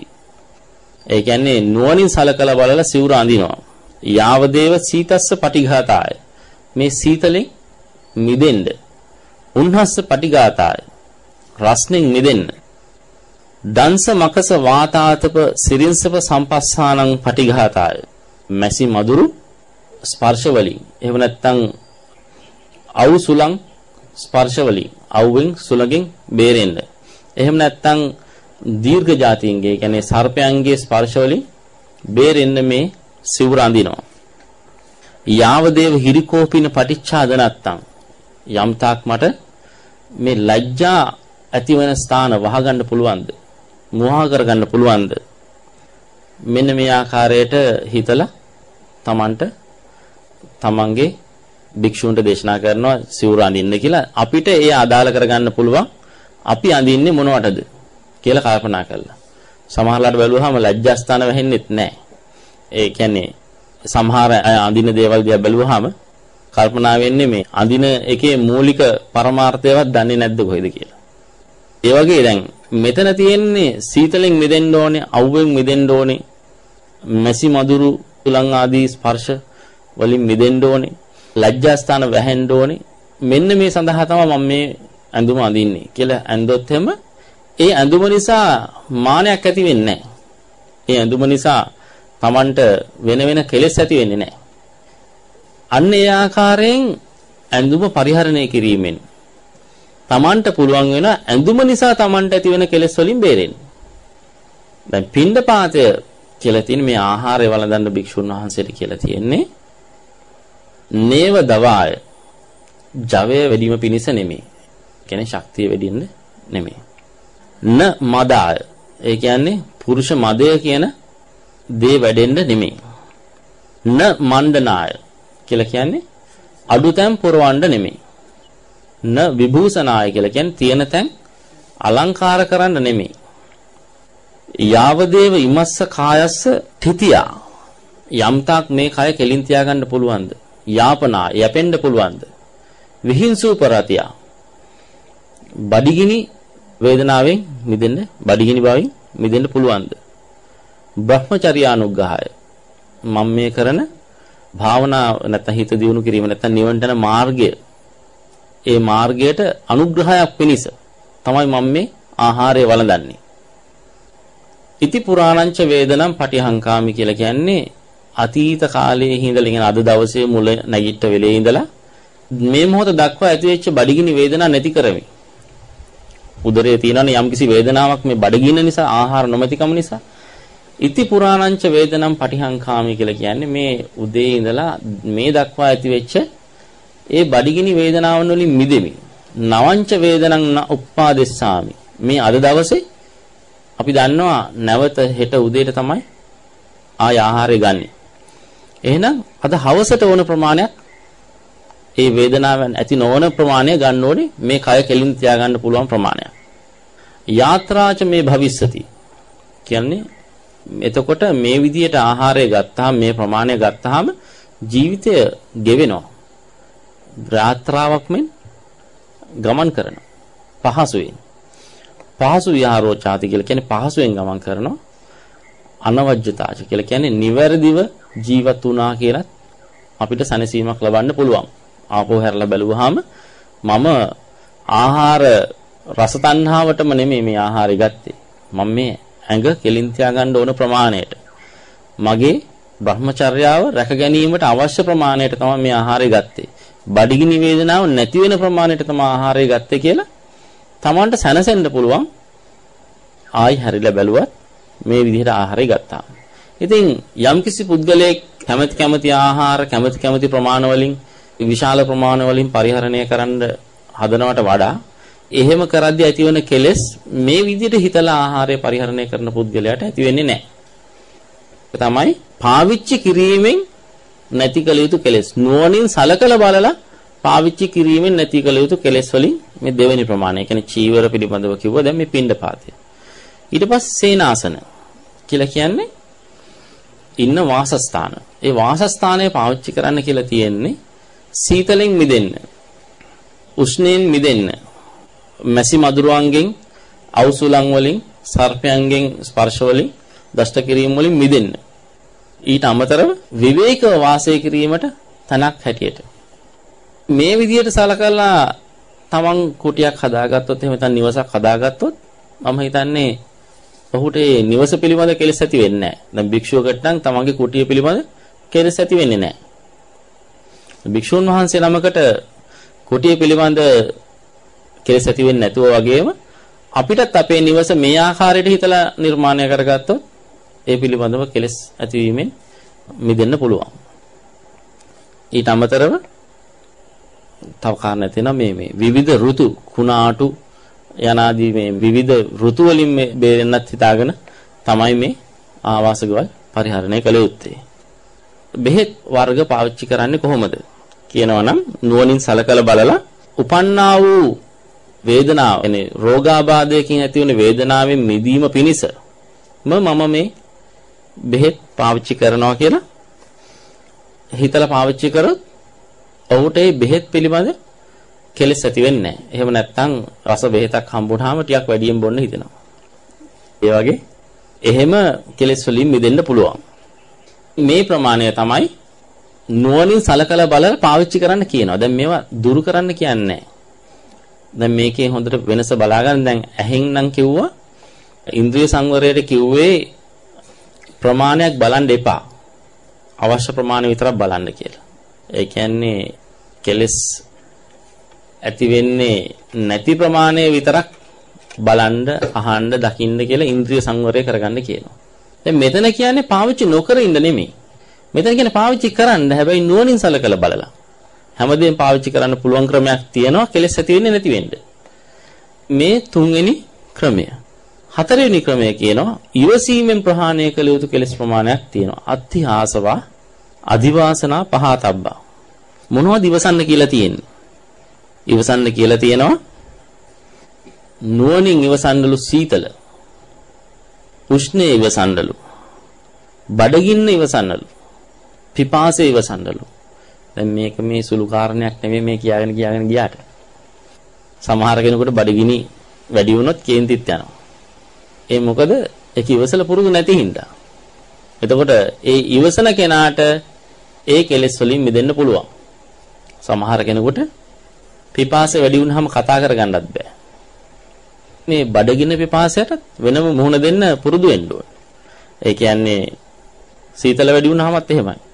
ඒ කියන්නේ නුවණින් සලකලා බලලා සිවුර අඳිනවා. යාවදේව සීතස්ස පටිඝාතාය. මේ සීතලෙන් මිදෙන්න. උන්හස්ස පටිඝාතාය. රස්නෙන් මිදෙන්න. දංශ මකස වාතාතප සිරින්සප සම්පස්සානං පටිඝාතාය. මැසි මදුරු ස්පර්ශ වලින් එහෙම නැත්නම් අවුසුලං ස්පර්ශ වලින් අවුවෙන් සුලගෙන් බේරෙන්න. එහෙම නැත්නම් දීර්ඝ જાතියින්ගේ කියන්නේ සර්පයන්ගේ ස්පර්ශ වලින් බේරෙන්න මේ සිවුර අඳිනවා. යාවදේව හිරිකෝපින පටිච්චාද නැත්තම් යම් තාක් මට මේ ලැජ්ජා ඇතිවන ස්ථාන වහගන්න පුළුවන්ද? මුවා කරගන්න පුළුවන්ද? මෙන්න මේ ආකාරයට හිතලා Tamanට තමන්ගේ භික්ෂූන්ට දේශනා කරනවා සිවුර අඳින්න කියලා අපිට ඒ අදාළ කරගන්න පුළුවන් අපි අඳින්නේ මොනවටද කියලා කල්පනා කළා. සමහරලාට බැලුවාම ලැජ්ජාස්ථාන වෙහෙන්නෙත් නැහැ. ඒ කියන්නේ සමහර අය අඳින දේවල් දිහා බැලුවාම කල්පනා වෙන්නේ මේ අඳින එකේ මූලික පරමාර්ථයවත් දන්නේ නැද්ද කොහෙද කියලා. ඒ වගේ දැන් මෙතන තියෙන්නේ සීතලෙන් මිදෙන්න ඕනේ, අවුවෙන් මිදෙන්න ඕනේ, මැසි මදුරු තුලන් ආදී ස්පර්ශ වලින් මිදෙන්න ඕනේ. ලැජ්ජාස්ථාන වැහෙන්න ඕනේ. මෙන්න මේ සඳහා තමයි මම මේ ඇඳුම අඳින්නේ කියලා ඇඳොත් එහෙම ඒ ඇඳුම නිසා මානයක් ඇති වෙන්නේ ඒ ඇඳුම නිසා Tamanට වෙන වෙන කෙලෙස් ඇති වෙන්නේ නැහැ. අන්න ඒ ආකාරයෙන් ඇඳුම පරිහරණය කිරීමෙන් Tamanට පුළුවන් වෙන ඇඳුම නිසා Tamanට ඇති වෙන කෙලෙස් වලින් බේරෙන්න. දැන් පින්ඩපාතය කියලා තියෙන මේ ආහාරය වළඳන්න භික්ෂුන් වහන්සේට කියලා තියෙන්නේ නේව දවාය ජවය වැඩිම පිණිස නෙමෙයි. කියන්නේ ශක්තිය වැඩිෙන්න නෙමෙයි. න මදාය. ඒ කියන්නේ පුරුෂ මදය කියන දේ වැඩෙන්න නෙමෙයි. න මණ්ඩනාය කියලා කියන්නේ අඩුතැන් පුරවන්න නෙමෙයි. න විභූෂනාය කියලා කියන්නේ තියෙන තැන් අලංකාර කරන්න නෙමෙයි. යාවදේව ඉමස්ස කායස්ස තිතියා යම්තාක් මේ කය කෙලින් තියාගන්න පුළුවන්ද? යාපනා යැපෙන්න පුළුවන්ද? විහිංසූපරතිය. බඩගිනි වේදනාවෙන් මිදෙන්න බඩගිනි බවින් මිදෙන්න පුළුවන්ද? බ්‍රහ්මචර්යානුග්‍රහය. මම මේ කරන භාවනා නැත්නම් හිත දියුණු කිරීම නැත්නම් නිවන්ට යන මාර්ගය ඒ මාර්ගයට අනුග්‍රහයක් පිණිස තමයි මම මේ ආහාරය වළඳන්නේ. ඉති පුරාණංච වේදනම් පටිහංකාමි කියලා කියන්නේ අතීත කාලයේ ඉඳලා ඉගෙන අද දවසේ මුල නැගිට වෙලේ ඉඳලා මේ මොහොත දක්වා ඇතිවෙච්ච බඩගිනි වේදනා නැති කරමි. උදරයේ තියෙනනේ යම්කිසි වේදනාවක් මේ බඩගින්න නිසා ආහාර නොමැතිකම නිසා ඉති පුරාණංච වේදනම් පටිහංකාමි කියලා කියන්නේ මේ උදේ ඉඳලා මේ දක්වා ඇතිවෙච්ච ඒ බඩගිනි වේදනාවන් වලින් මිදෙමි. නවංච වේදනං උප්පාදෙස්සාමි. මේ අද දවසේ අපි දන්නවා නැවත හෙට උදේට තමයි ආය ආහාරය ගන්නේ. එහෙනම් අද හවසට ඕන ප්‍රමාණයක් ඒ වේදනාවෙන් ඇති නොවන ප්‍රමාණය ගන්න ඕනේ මේ කය කෙලින් තියාගන්න පුළුවන් ප්‍රමාණයක්. යාත්‍රාච මේ භවිස්සති කියන්නේ එතකොට මේ විදියට ආහාරය ගත්තාම මේ ප්‍රමාණය ගත්තාම ජීවිතය ගෙවෙනවා. රාත්‍රාවක් මෙන් ගමන් කරනවා. පහසුවෙන්. පහසු විහාරෝ ചാති කියලා කියන්නේ පහසුවෙන් ගමන් කරනවා. අනවජ්‍යතාච කියලා කියන්නේ නිවැරදිව ජීවත් වුණා කියලා අපිට සැනසීමක් ලබන්න පුළුවන්. ආපෝ හැරලා බැලුවාම මම ආහාර රස තණ්හාවටම නෙමෙයි මේ ආහාරය ගත්තේ. මම මේ ඇඟ කෙලින් තියාගන්න ඕන ප්‍රමාණයට. මගේ බ්‍රහ්මචර්යාව රැක ගැනීමට අවශ්‍ය ප්‍රමාණයට තමයි මේ ආහාරය ගත්තේ. බඩගිනි වේදනාව නැති වෙන ප්‍රමාණයට තමයි ආහාරය ගත්තේ කියලා Tamanට සැනසෙන්න පුළුවන්. ආයි හැරිලා බැලුවත් මේ විදිහට ආහාරය ගත්තා. ඉතින් යම්කිසි පුද්ගලයෙක් කැමැති කැමැති ආහාර කැමැති කැමැති ප්‍රමාණ වලින් විශාල ප්‍රමාණ වලින් පරිහරණය කරන්න හදනවට වඩා එහෙම කරද්දී ඇතිවන කෙලෙස් මේ විදිහට හිතලා ආහාරය පරිහරණය කරන පුද්ගලයාට ඇති වෙන්නේ නැහැ. තමයි පාවිච්චි කිරීමෙන් නැති කළ යුතු කෙලෙස්. නුවණින් සලකලා බලලා පාවිච්චි කිරීමෙන් නැති කළ යුතු කෙලෙස් වලින් මේ දෙවෙනි ප්‍රමාණය. කියන්නේ චීවර පිළිබඳව කිව්වා දැන් මේ පින්ඩ පාතය. ඊට පස්සේ සේනාසන කියලා කියන්නේ ඉන්න වාසස්ථාන. ඒ වාසස්ථානය පාවිච්චි කරන්න කියලා තියෙන්නේ සීතලෙන් මිදෙන්න. උෂ්ණයෙන් මිදෙන්න. මැසි මදුරුවන්ගෙන් අවුසුලන් වලින් සර්පයන්ගෙන් ස්පර්ශ වලින් දෂ්ට කිරීම වලින් මිදෙන්න. ඊට අමතරව විවේකව වාසය කිරීමට තනක් හැටියට මේ විදිහට සලකලා තමන් කුටියක් හදාගත්තොත් එහෙම නැත්නම් නිවසක් හදාගත්තොත් මම හිතන්නේ ඔහුට ඒ නිවස පිළිබඳ කෙලෙස් ඇති වෙන්නේ නැහැ. දැන් භික්ෂුවකට නම් තමන්ගේ කුටිය පිළිබඳ කෙලෙස් ඇති වෙන්නේ නැහැ. භික්ෂුන් වහන්සේ නමකට කුටිය පිළිබඳ කෙලෙස් ඇති වෙන්නේ නැතුව වගේම අපිටත් අපේ නිවස මේ ආකාරයට හිතලා නිර්මාණය කරගත්තොත් ඒ පිළිබඳව කෙලෙස් ඇතිවීමෙන් මිදෙන්න පුළුවන්. ඊට අමතරව තව කාරණා තියෙනවා මේ මේ විවිධ ඍතු කුණාටු යනාදී මේ විවිධ ඍතු වලින් මේ බේරෙන්නත් හිතාගෙන තමයි මේ ආවාස ගෙවල් පරිහරණය කළ යුත්තේ. බෙහෙත් වර්ග පාවිච්චි කරන්නේ කොහොමද? කියනවනම් නුවණින් සලකලා බලලා උපන්නා වූ වේදනාව එනේ රෝගාබාධයකින් ඇතිවන වේදනාවෙන් මිදීම පිණිස මම මේ බෙහෙත් පාවිච්චි කරනවා කියලා හිතලා පාවිච්චි කරොත් ඔහුට ඒ බෙහෙත් පිළිබඳ කෙලෙස් ඇති වෙන්නේ නැහැ. එහෙම නැත්නම් රස බෙහෙතක් හම්බුනහම ටිකක් වැඩියෙන් බොන්න හිතෙනවා. ඒ වගේ එහෙම කෙලෙස් වලින් මිදෙන්න පුළුවන්. මේ ප්‍රමාණය තමයි නුවණින් සලකලා බලලා පාවිච්චි කරන්න කියනවා. දැන් මේවා දුරු කරන්න කියන්නේ දැන් මේකේ හොඳට වෙනස බලාගන්න දැන් ඇහෙන් නම් කිව්වා ඉන්ද්‍රිය සංවරයට කිව්වේ ප්‍රමාණයක් බලන්න එපා. අවශ්‍ය ප්‍රමාණය විතරක් බලන්න කියලා. ඒ කියන්නේ කෙලස් ඇති වෙන්නේ නැති ප්‍රමාණය විතරක් බලන්න, අහන්න, දකින්න කියලා ඉන්ද්‍රිය සංවරය කරගන්න කියනවා. දැන් මෙතන කියන්නේ පාවිච්චි නොකර ඉන්න නෙමෙයි. මෙතන කියන්නේ පාවිච්චි කරන්න හැබැයි නුවණින් සලකලා බලලා. හැමදේම පාවිච්චි කරන්න පුළුවන් ක්‍රමයක් තියෙනවා කෙලස් ඇති වෙන්නේ නැති වෙන්න. මේ තුන්වෙනි ක්‍රමය. හතරවෙනි ක්‍රමය කියනවා ඉවසීමෙන් ප්‍රහාණය කළ යුතු කෙලස් ප්‍රමාණයක් තියෙනවා. අත්ති ආසවා අදිවාසනා පහතබ්බා. මොනවද ඉවසන්න කියලා තියෙන්නේ? ඉවසන්න කියලා තියෙනවා නුවණින් ඉවසන්නලු සීතල. උෂ්ණය ඉවසන්නලු. බඩගින්න ඉවසන්නලු. පිපාසය ඉවසන්නලු. දැන් මේක මේ සුළු කාරණයක් නෙමෙයි මේ කියාගෙන කියාගෙන ගියාට. සමහර කෙනෙකුට බඩගිනි වැඩි වුණොත් කේන්තිත් යනවා. ඒ මොකද ඒක ඉවසල පුරුදු නැති හින්දා. එතකොට ඒ ඉවසන කෙනාට ඒ කෙලෙස් වලින් මිදෙන්න පුළුවන්. සමහර කෙනෙකුට පිපාසය වැඩි වුණාම කතා කරගන්නත් බෑ. මේ බඩගින්න පිපාසයට වෙනම මුහුණ දෙන්න පුරුදු වෙන්න ඕනේ. ඒ කියන්නේ සීතල වැඩි වුණාමත් එහෙමයි.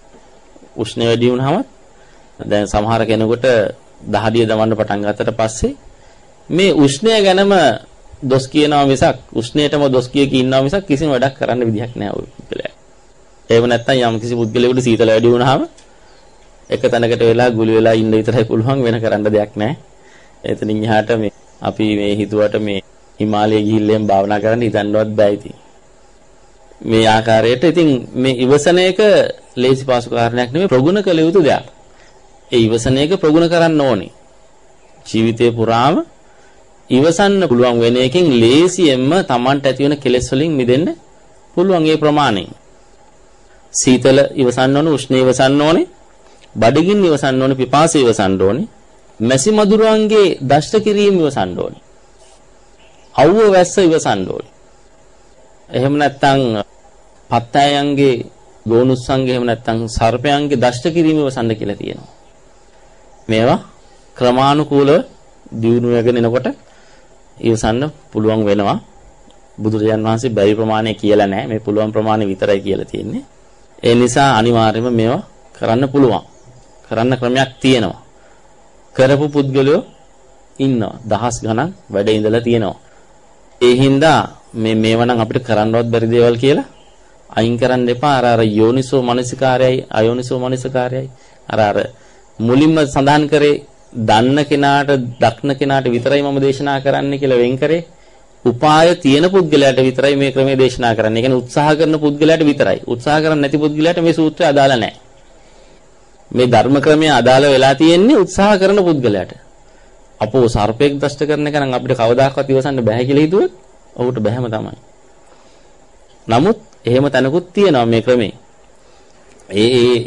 උෂ්ණ වැඩි වුණාමත් දැන් සමහර කෙනෙකුට දහඩිය දමන්න පටන් ගත්තට පස්සේ මේ උෂ්ණය ගැනම දොස් කියනවා මිසක් උෂ්ණයටම දොස් කිය කී ඉන්නවා මිසක් කිසිම වැඩක් කරන්න විදිහක් නැහැ ওই පුද්ගලයා. එහෙම නැත්නම් යම් කිසි පුද්ගලයෙකුට සීතල වැඩි වුණාම එක තැනකට වෙලා ගුලි වෙලා ඉන්න විතරයි පුළුවන් වෙන කරන්න දෙයක් නැහැ. එතනින් එහාට මේ අපි මේ හිතුවට මේ හිමාලයේ ගිහිල්ලෙන් භාවනා කරන්න හිතන්නවත් බෑ ඉතින්. මේ ආකාරයට ඉතින් මේ ඉවසන එක ලේසි පාසු කාරණයක් නෙමෙයි ප්‍රගුණ කළ යුතු දෙයක්. ඒ ඉවසන එක ප්‍රගුණ කරන්න ඕනේ. ජීවිතේ පුරාම ඉවසන්න පුළුවන් වෙන එකෙන් ලේසියෙන්ම Tamanට ඇති වෙන කෙලෙස් වලින් මිදෙන්න පුළුවන් ඒ ප්‍රමාණයෙන්. සීතල ඉවසන්න ඕනේ, උෂ්ණ ඉවසන්න ඕනේ, බඩගින්න ඉවසන්න ඕනේ, පිපාසය ඉවසන්න ඕනේ, මැසි මදුරුවන්ගේ දෂ්ට කිරීම ඉවසන්න ඕනේ. අවුව වැස්ස ඉවසන්න ඕනේ. එහෙම නැත්නම් පත්තයන්ගේ ගෝනුස්සන්ගේ එහෙම නැත්නම් සර්පයන්ගේ දෂ්ට කිරීම ඉවසන්න කියලා තියෙනවා. මේවා ක්‍රමානුකූලව දියුණු වෙගෙන එනකොට ඉවසන්න පුළුවන් වෙනවා. බුදුරජාන් වහන්සේ බැරි ප්‍රමාණය කියලා නැහැ. මේ පුළුවන් ප්‍රමාණය විතරයි කියලා තියෙන්නේ. ඒ නිසා අනිවාර්යයෙන්ම මේවා කරන්න පුළුවන්. කරන්න ක්‍රමයක් තියෙනවා. කරපු පුද්ගලයෝ ඉන්නවා. දහස් ගණන් වැඩ ඉඳලා තියෙනවා. ඒ හින්දා මේ මේවා නම් අපිට කරන්නවත් බැරි දේවල් කියලා අයින් කරන්න එපා. අර අර යෝනිසෝ මනසිකාරයයි අයෝනිසෝ මනසිකාරයයි අර අර මුලින්ම සඳහන් කරේ දන්න කෙනාට දක්න කෙනාට විතරයි මම දේශනා කරන්න කියලා වෙන් කරේ. උපාය තියෙන පුද්ගලයාට විතරයි මේ ක්‍රමයේ දේශනා කරන්නේ. ඒ කියන්නේ උත්සාහ කරන පුද්ගලයාට විතරයි. උත්සාහ කරන්නේ නැති පුද්ගලයාට මේ සූත්‍රය අදාළ නැහැ. මේ ධර්ම ක්‍රමය අදාළ වෙලා තියෙන්නේ උත්සාහ කරන පුද්ගලයාට. අපෝ සර්පෙක් දෂ්ට කරන එක නම් අපිට කවදාකවත් ඉවසන්න බෑ කියලා හිතුවොත් ඔහුට බෑම තමයි. නමුත් එහෙම තැනකුත් තියෙනවා මේ ක්‍රමේ. ඒ ඒ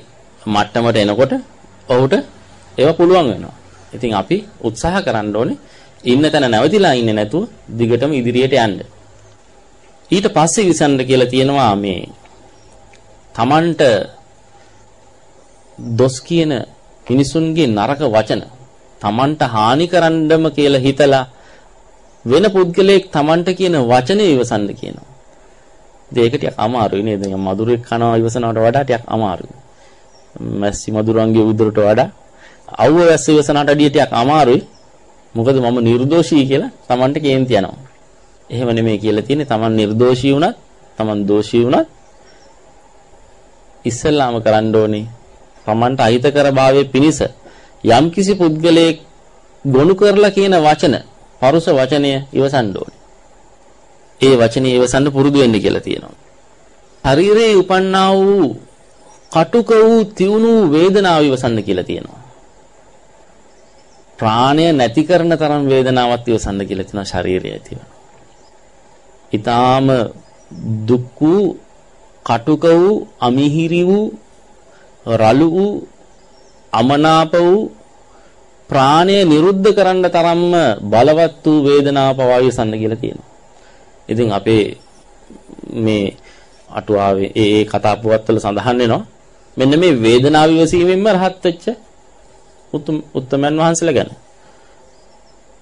මට්ටමට එනකොට ඔහුට ඒව පුළුවන් වෙනවා. ඉතින් අපි උත්සාහ කරන්න ඕනේ ඉන්න තැන නැවතිලා ඉන්නේ නැතුව දිගටම ඉදිරියට යන්න. ඊට පස්සේ විසන්න කියලා තියෙනවා මේ Tamanට දොස් කියන මිනිසුන්ගේ නරක වචන Tamanට හානි කරන්නම කියලා හිතලා වෙන පුද්ගලයෙක් Tamanට කියන වචනේ ඉවසන්න කියනවා. ඒක ටිකක් අමාරුයි නේද? මధుරෙක් කනවා ඉවසනවට වඩා ටිකක් අමාරුයි. මැස්සි මధుරංගේ උදරට වඩා අවුව වැස්ස ඉවසනට අඩිය ටිකක් අමාරුයි. මොකද මම නිර්දෝෂී කියලා Tamanට කේන්ති යනවා. එහෙම නෙමෙයි කියලා තියෙන්නේ Taman නිර්දෝෂී වුණත් Taman දෝෂී වුණත් ඉස්සල්ලාම කරන්න ඕනේ Tamanට අහිතකර භාවයේ පිනිස යම්කිසි පුද්ගලයෙක් ගොනු කරලා කියන වචන පරුස වචනය ඉවසන්න ඕනේ. ඒ වචනේ ඉවසන්න පුරුදු වෙන්න කියලා තියෙනවා. ශරීරයේ උපන්නා වූ කටුක වූ තියුණු වේදනාව ඉවසන්න කියලා තියෙනවා. ප්‍රාණය නැති කරන තරම් වේදනාවක් ඉවසන්න කියලා තියෙනවා ශරීරය ඇතිව. ඊටාම දුක් වූ කටුක වූ අමිහිරි වූ රළු වූ අමනාප වූ ප්‍රාණය නිරුද්ධ කරන්න තරම්ම බලවත් වූ වේදනාව පවා ඉවසන්න කියලා තියෙනවා. ඉතින් අපේ මේ අටුවාවේ ඒ ඒ කතා පුවත්වල සඳහන් වෙනවා මෙන්න මේ වේදනාව විවසීමෙන්ම රහත් වෙච්ච උතුම් උත්තමයන් වහන්සේලා ගැන.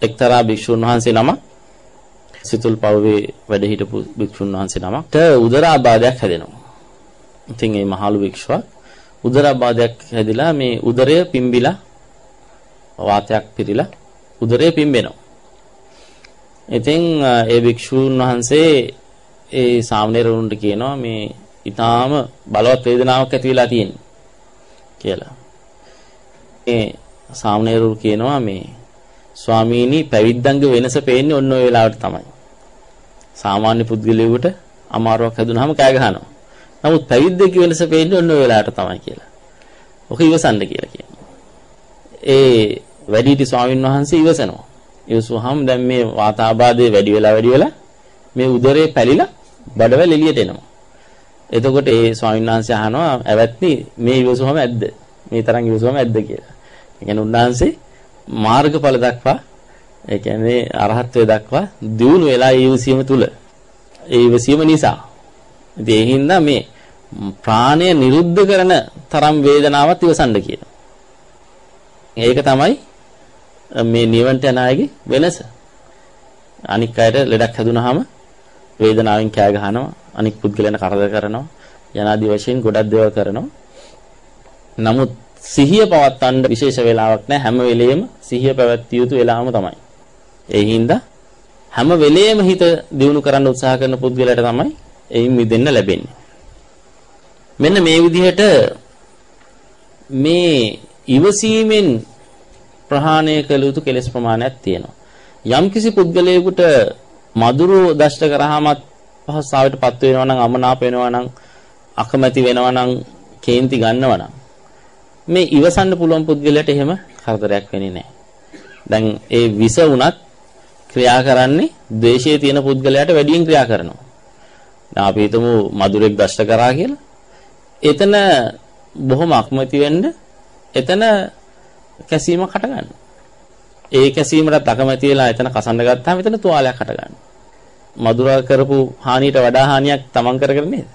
එක්තරා භික්ෂුන් වහන්සේ නම සිතුල් පව්වේ වැඩ හිටපු භික්ෂුන් වහන්සේ නමකට උදරාබාධයක් හැදෙනවා. ඉතින් මේ මහලු භික්ෂුව උදරාබාධයක් හැදිලා මේ උදරය පිම්බිලා වාතයක් පිරීලා උදරය පිම්බෙනවා. ඉතින් ඒ භික්ෂුන් වහන්සේ ඒ සාමණේරුන්ට කියනවා මේ ඊටාම බලවත් වේදනාවක් ඇති වෙලා තියෙනවා කියලා. ඒ සාමණේරු කියනවා මේ ස්වාමීනි පැවිද්දන්ගේ වෙනස පේන්නේ ඔන්න ඔය වෙලාවට තමයි. සාමාන්‍ය පුද්ගලයෙකුට අමාරුවක් හැදුනහම කෑ ගහනවා. නමුත් පැවිද්දගේ වෙනස පේන්නේ ඔන්න ඔය වෙලාවට තමයි කියලා. ඔක ඉවසන්න කියලා කියනවා. ඒ වැඩිහිටි ස්වාමින් වහන්සේ ඉවසනවා. ඉවසුවාම දැන් මේ වාතාබාධය වැඩි වෙලා වැඩි වෙලා මේ උදරේ පැලිලා බඩවැල් එළියට එනවා. එතකොට ඒ ස්වාමීන් වහන්සේ අහනවා ඇවැත්නි මේ ඉවසුවම ඇද්ද? මේ තරම් ඉවසුවම ඇද්ද කියලා. ඒ කියන්නේ උන්වහන්සේ මාර්ගඵල දක්වා ඒ කියන්නේ අරහත්ත්වයට දක්වා දියුණු වෙලා ඒ ඉවසීම තුල ඒ ඉවසීම නිසා ඉතින් ඒ හින්දා මේ ප්‍රාණය නිරුද්ධ කරන තරම් වේදනාවක් ඉවසන්න කියනවා. ඒක තමයි මේ නිවන්ට යන අයගේ වෙනස. අනික් අයට ලෙඩක් හැදුනහම වේදනාවෙන් කෑ ගහනවා අනික් පුද්ගලයන් කරදර කරනවා යනාදී වශයෙන් ගොඩක් දේවල් කරනවා. නමුත් සිහිය පවත්වන්න විශේෂ වෙලාවක් නැහැ. හැම වෙලෙම සිහිය පැවැත්විය යුතු වෙලාවම තමයි. ඒ හින්දා හැම වෙලෙම හිත දියුණු කරන්න උත්සාහ කරන පුද්ගලයාට තමයි එයින් මිදෙන්න ලැබෙන්නේ. මෙන්න මේ විදිහට මේ ඉවසීමෙන් ප්‍රහාණය කළ යුතු කෙලෙස් ප්‍රමාණයක් තියෙනවා යම්කිසි පුද්ගලයෙකුට මధుරෝ දෂ්ට කරාමත් පහසාවටපත් වෙනවා නම් අමනාප වෙනවා නම් අකමැති වෙනවා නම් කේන්ති ගන්නවා නම් මේ ඉවසන්න පුළුවන් පුද්ගලයාට එහෙම කරදරයක් වෙන්නේ නැහැ. දැන් ඒ විස උනත් ක්‍රියා කරන්නේ ද්වේෂයේ තියෙන පුද්ගලයාට වැඩියෙන් ක්‍රියා කරනවා. දැන් අපි හිතමු මధుරෙක් දෂ්ට කරා කියලා. එතන බොහොම අකමැති වෙන්න එතන කැසීමක් හට ගන්නවා. ඒ කැසීමට අකමැති වෙලා එතන කසන්න ගත්තාම එතන තුවාලයක් හට ගන්නවා. මధుරා කරපු හානියට වඩා හානියක් තමන් කරගෙන නේද?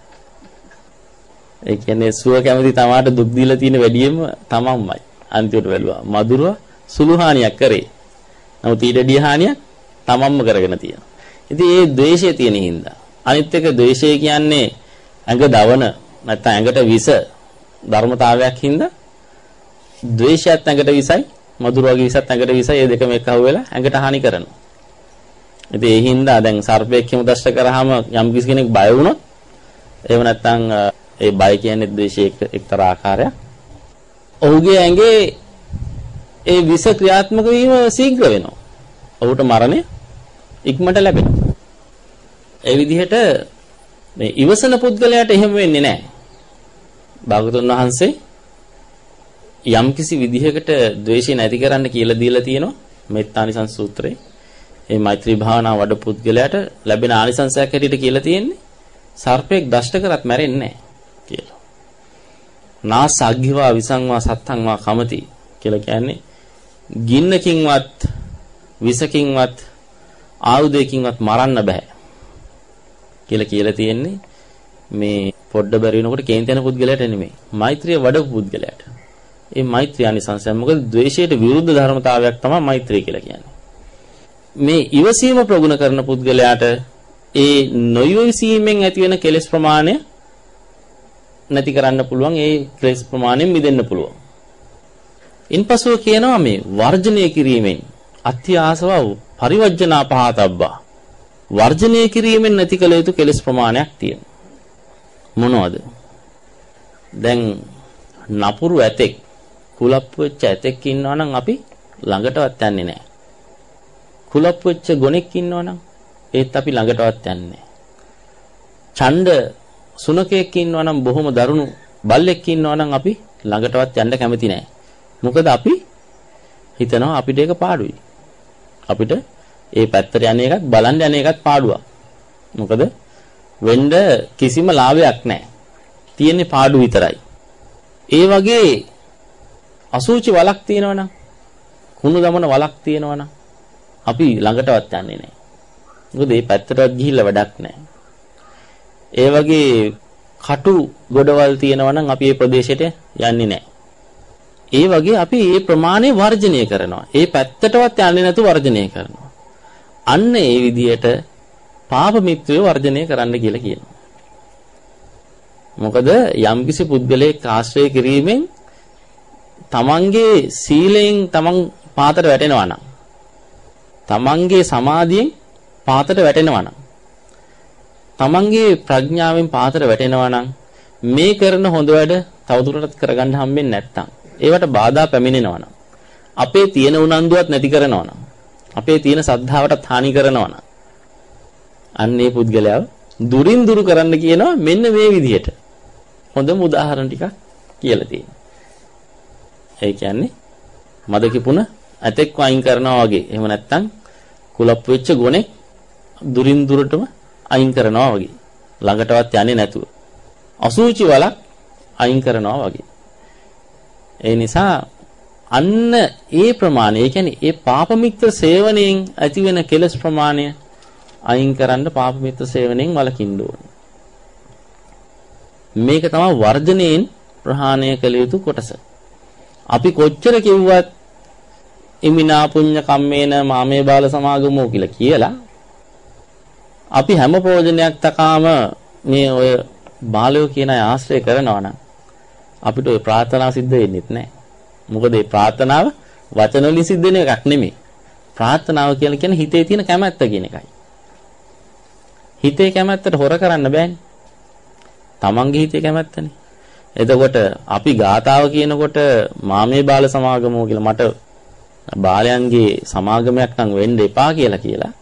ඒ කියන්නේ සුව කැමති තමාට දුක් දීලා තියෙන වැඩියෙන්ම තමන්මයි. අන්තිමට බැලුවා. මధుරව සුළු හානියක් කරේ. නමුත් ඊට ඩිය හානියක් තමන්ම කරගෙන තියෙනවා. ඉතින් ඒ ද්වේෂය තියෙන හින්දා. අනිත් එක ද්වේෂය කියන්නේ ඇඟ දවන නැත්නම් ඇඟට විස ධර්මතාවයක් හින්දා ද්වේෂයත් ඇඟට විසයි මధుර වගේ විසත් ඇඟට විසයි ඒ දෙකම එක්ක අහුවෙලා ඇඟට හානි කරනවා. ඉතින් ඒ හින්දා දැන් සර්පයෙක් හිම දෂ්ට කරාම යම් කිසි කෙනෙක් බය වුණොත් එහෙම නැත්නම් ඒ බය කියන්නේ ද්වේෂයේ එක්තරා ආකාරයක්. ඔහුගේ ඇඟේ ඒ විස ක්‍රියාත්මක වීම ශීඝ්‍ර වෙනවා. ඔහුට මරණය ඉක්මනට ලැබෙනවා. ඒ විදිහට මේ ඉවසන පුද්ගලයාට එහෙම වෙන්නේ නැහැ. භාගතුන් වහන්සේ යම්කිසි විදිහකට ද්වේෂය නැති කරන්න කියලා දීලා තියෙනවා මෙත්තානිසංස සූත්‍රයේ. මේ මෛත්‍රී භාවනාව වඩ පුද්ගලයාට ලැබෙන ආනිසංසයක් හැටියට කියලා තියෙන්නේ සර්පෙක් දෂ්ට කරත් මැරෙන්නේ නැහැ කියලා. නාසග්ගිවා විසංවා සත්තංවා කමති කියලා කියන්නේ ගින්නකින්වත් විසකින්වත් ආයුධයකින්වත් මරන්න බෑ කියලා කියලා තියෙන්නේ මේ පොඩ්ඩ බැරි වෙනකොට කේන්ති යන පුද්ගලයාට නෙමෙයි මෛත්‍රිය වඩපු පුද්ගලයාට. ඒ මෛත්‍රිය අනිසංසය මොකද ද්වේෂයට විරුද්ධ ධර්මතාවයක් තමයි මෛත්‍රිය කියලා කියන්නේ. මේ ඉවසීම ප්‍රගුණ කරන පුද්ගලයාට ඒ නොයොසීමෙන් ඇති වෙන කෙලෙස් ප්‍රමාණය නැති කරන්න පුළුවන් ඒ කෙලෙස් ප්‍රමාණයෙන් මිදෙන්න පුළුවන්. ඉන්පසුව කියනවා මේ වර්ජනය කිරීමෙන් අත්‍ය ආසවව පරිවර්ජනා පහතබ්බා වර්ජනය කිරීමෙන් නැති කළ යුතු කෙලෙස් ප්‍රමාණයක් තියෙනවා. මොනවද? දැන් නපුරු ඇතෙක් කුලප්පු වෙච්ච ඇතෙක් ඉන්නවා නම් අපි ළඟටවත් යන්නේ නැහැ. කුලප්පු වෙච්ච ගොනෙක් ඉන්නවා නම් ඒත් අපි ළඟටවත් යන්නේ නැහැ. ඡණ්ඩ සුනකයෙක් ඉන්නවා නම් බොහොම දරුණු බල්ලෙක් ඉන්නවා නම් අපි ළඟටවත් යන්න කැමති නැහැ. මොකද අපි හිතනවා අපිට ඒක පාඩුයි. අපිට ඒ පැත්තට යන එකත් බලන්න යන එකත් පාඩුවක්. මොකද වෙන්න කිසිම ලාභයක් නැහැ. තියෙන්නේ පාඩු විතරයි. ඒ වගේ අසූචි වලක් තියෙනවනම් කුණු දමන වලක් තියෙනවනම් අපි ළඟටවත් යන්නේ නැහැ. මොකද මේ පැත්තටවත් ගිහිල්ලා වැඩක් නැහැ. ඒ වගේ කටු ගොඩවල් තියෙනවා නම් අපි මේ ප්‍රදේශයට යන්නේ නැහැ. ඒ වගේ අපි මේ ප්‍රමාණය වර්ජනය කරනවා. ඒ පැත්තටවත් යන්නේ නැතුව වර්ජනය කරනවා. අන්න ඒ විදිහට පාප මිත්‍රයෝ වර්ජනය කරන්න කියලා කියනවා. මොකද යම්කිසි පුද්ගලයෙක් ආශ්‍රය කිරීමෙන් තමන්ගේ සීලයෙන් තමන් පාතට වැටෙනවා නම් තමන්ගේ සමාධියෙන් පාතට වැටෙනවා නම් තමන්ගේ ප්‍රඥාවෙන් පාතට වැටෙනවා නම් මේ කරන හොඳ වැඩ තවදුරටත් කරගන්න හම්බෙන්නේ නැත්තම් ඒවට බාධා පැමිණෙනවා නම් අපේ තියෙන උනන්දුවත් නැති කරනවා නම් අපේ තියෙන සද්ධාවට හානි කරනවා නම් අන්න ඒ පුද්ගලයාව දුරින් දුරු කරන්න කියනවා මෙන්න මේ විදිහට හොඳම උදාහරණ ටිකක් කියලා තියෙනවා. ඒ කියන්නේ මද කිපුණ ඇතෙක් වයින් කරනවා වගේ. එහෙම නැත්නම් කුලප් වෙච්ච ගොනේ දුරින් දුරටම අයින් කරනවා වගේ. ළඟටවත් යන්නේ නැතුව. අසූචි වලක් අයින් කරනවා වගේ. ඒ නිසා අන්න ඒ ප්‍රමාණය, ඒ කියන්නේ ඒ පාප මිත්‍ර සේවනයෙන් ඇතිවෙන කෙලස් ප්‍රමාණය අයින් කරන්න පාප මිත්‍ර සේවනයෙන් වළකින්න ඕනේ. මේක තමයි වර්ධනයෙන් ප්‍රහාණය කළ යුතු කොටස. අපි කොච්චර කිව්වත් ඉමිනා පුඤ්ඤ කම්මේන මාමේ බාල සමාගමෝ කියලා කියලා අපි හැම ප්‍රයෝජනයක් තකාම මේ ඔය බාලයෝ කියන අය ආශ්‍රය කරනවා නම් අපිට ඔය ප්‍රාර්ථනා සිද්ධ වෙන්නේ නැහැ. මොකද මේ ප්‍රාර්ථනාව වචන වලින් සිද්ධ වෙන එකක් නෙමෙයි. ප්‍රාර්ථනාව කියලා කියන්නේ හිතේ තියෙන කැමැත්ත කියන එකයි. හිතේ කැමැත්තට හොර කරන්න බෑනේ. තමන්ගේ හිතේ කැමැත්තනේ. එතකොට අපි ගාතාව කියනකොට මාමේ බාල සමාගමෝ කියලා මට බාලයන්ගේ සමාගමයක් නම් වෙන්න එපා කියලා කියලා.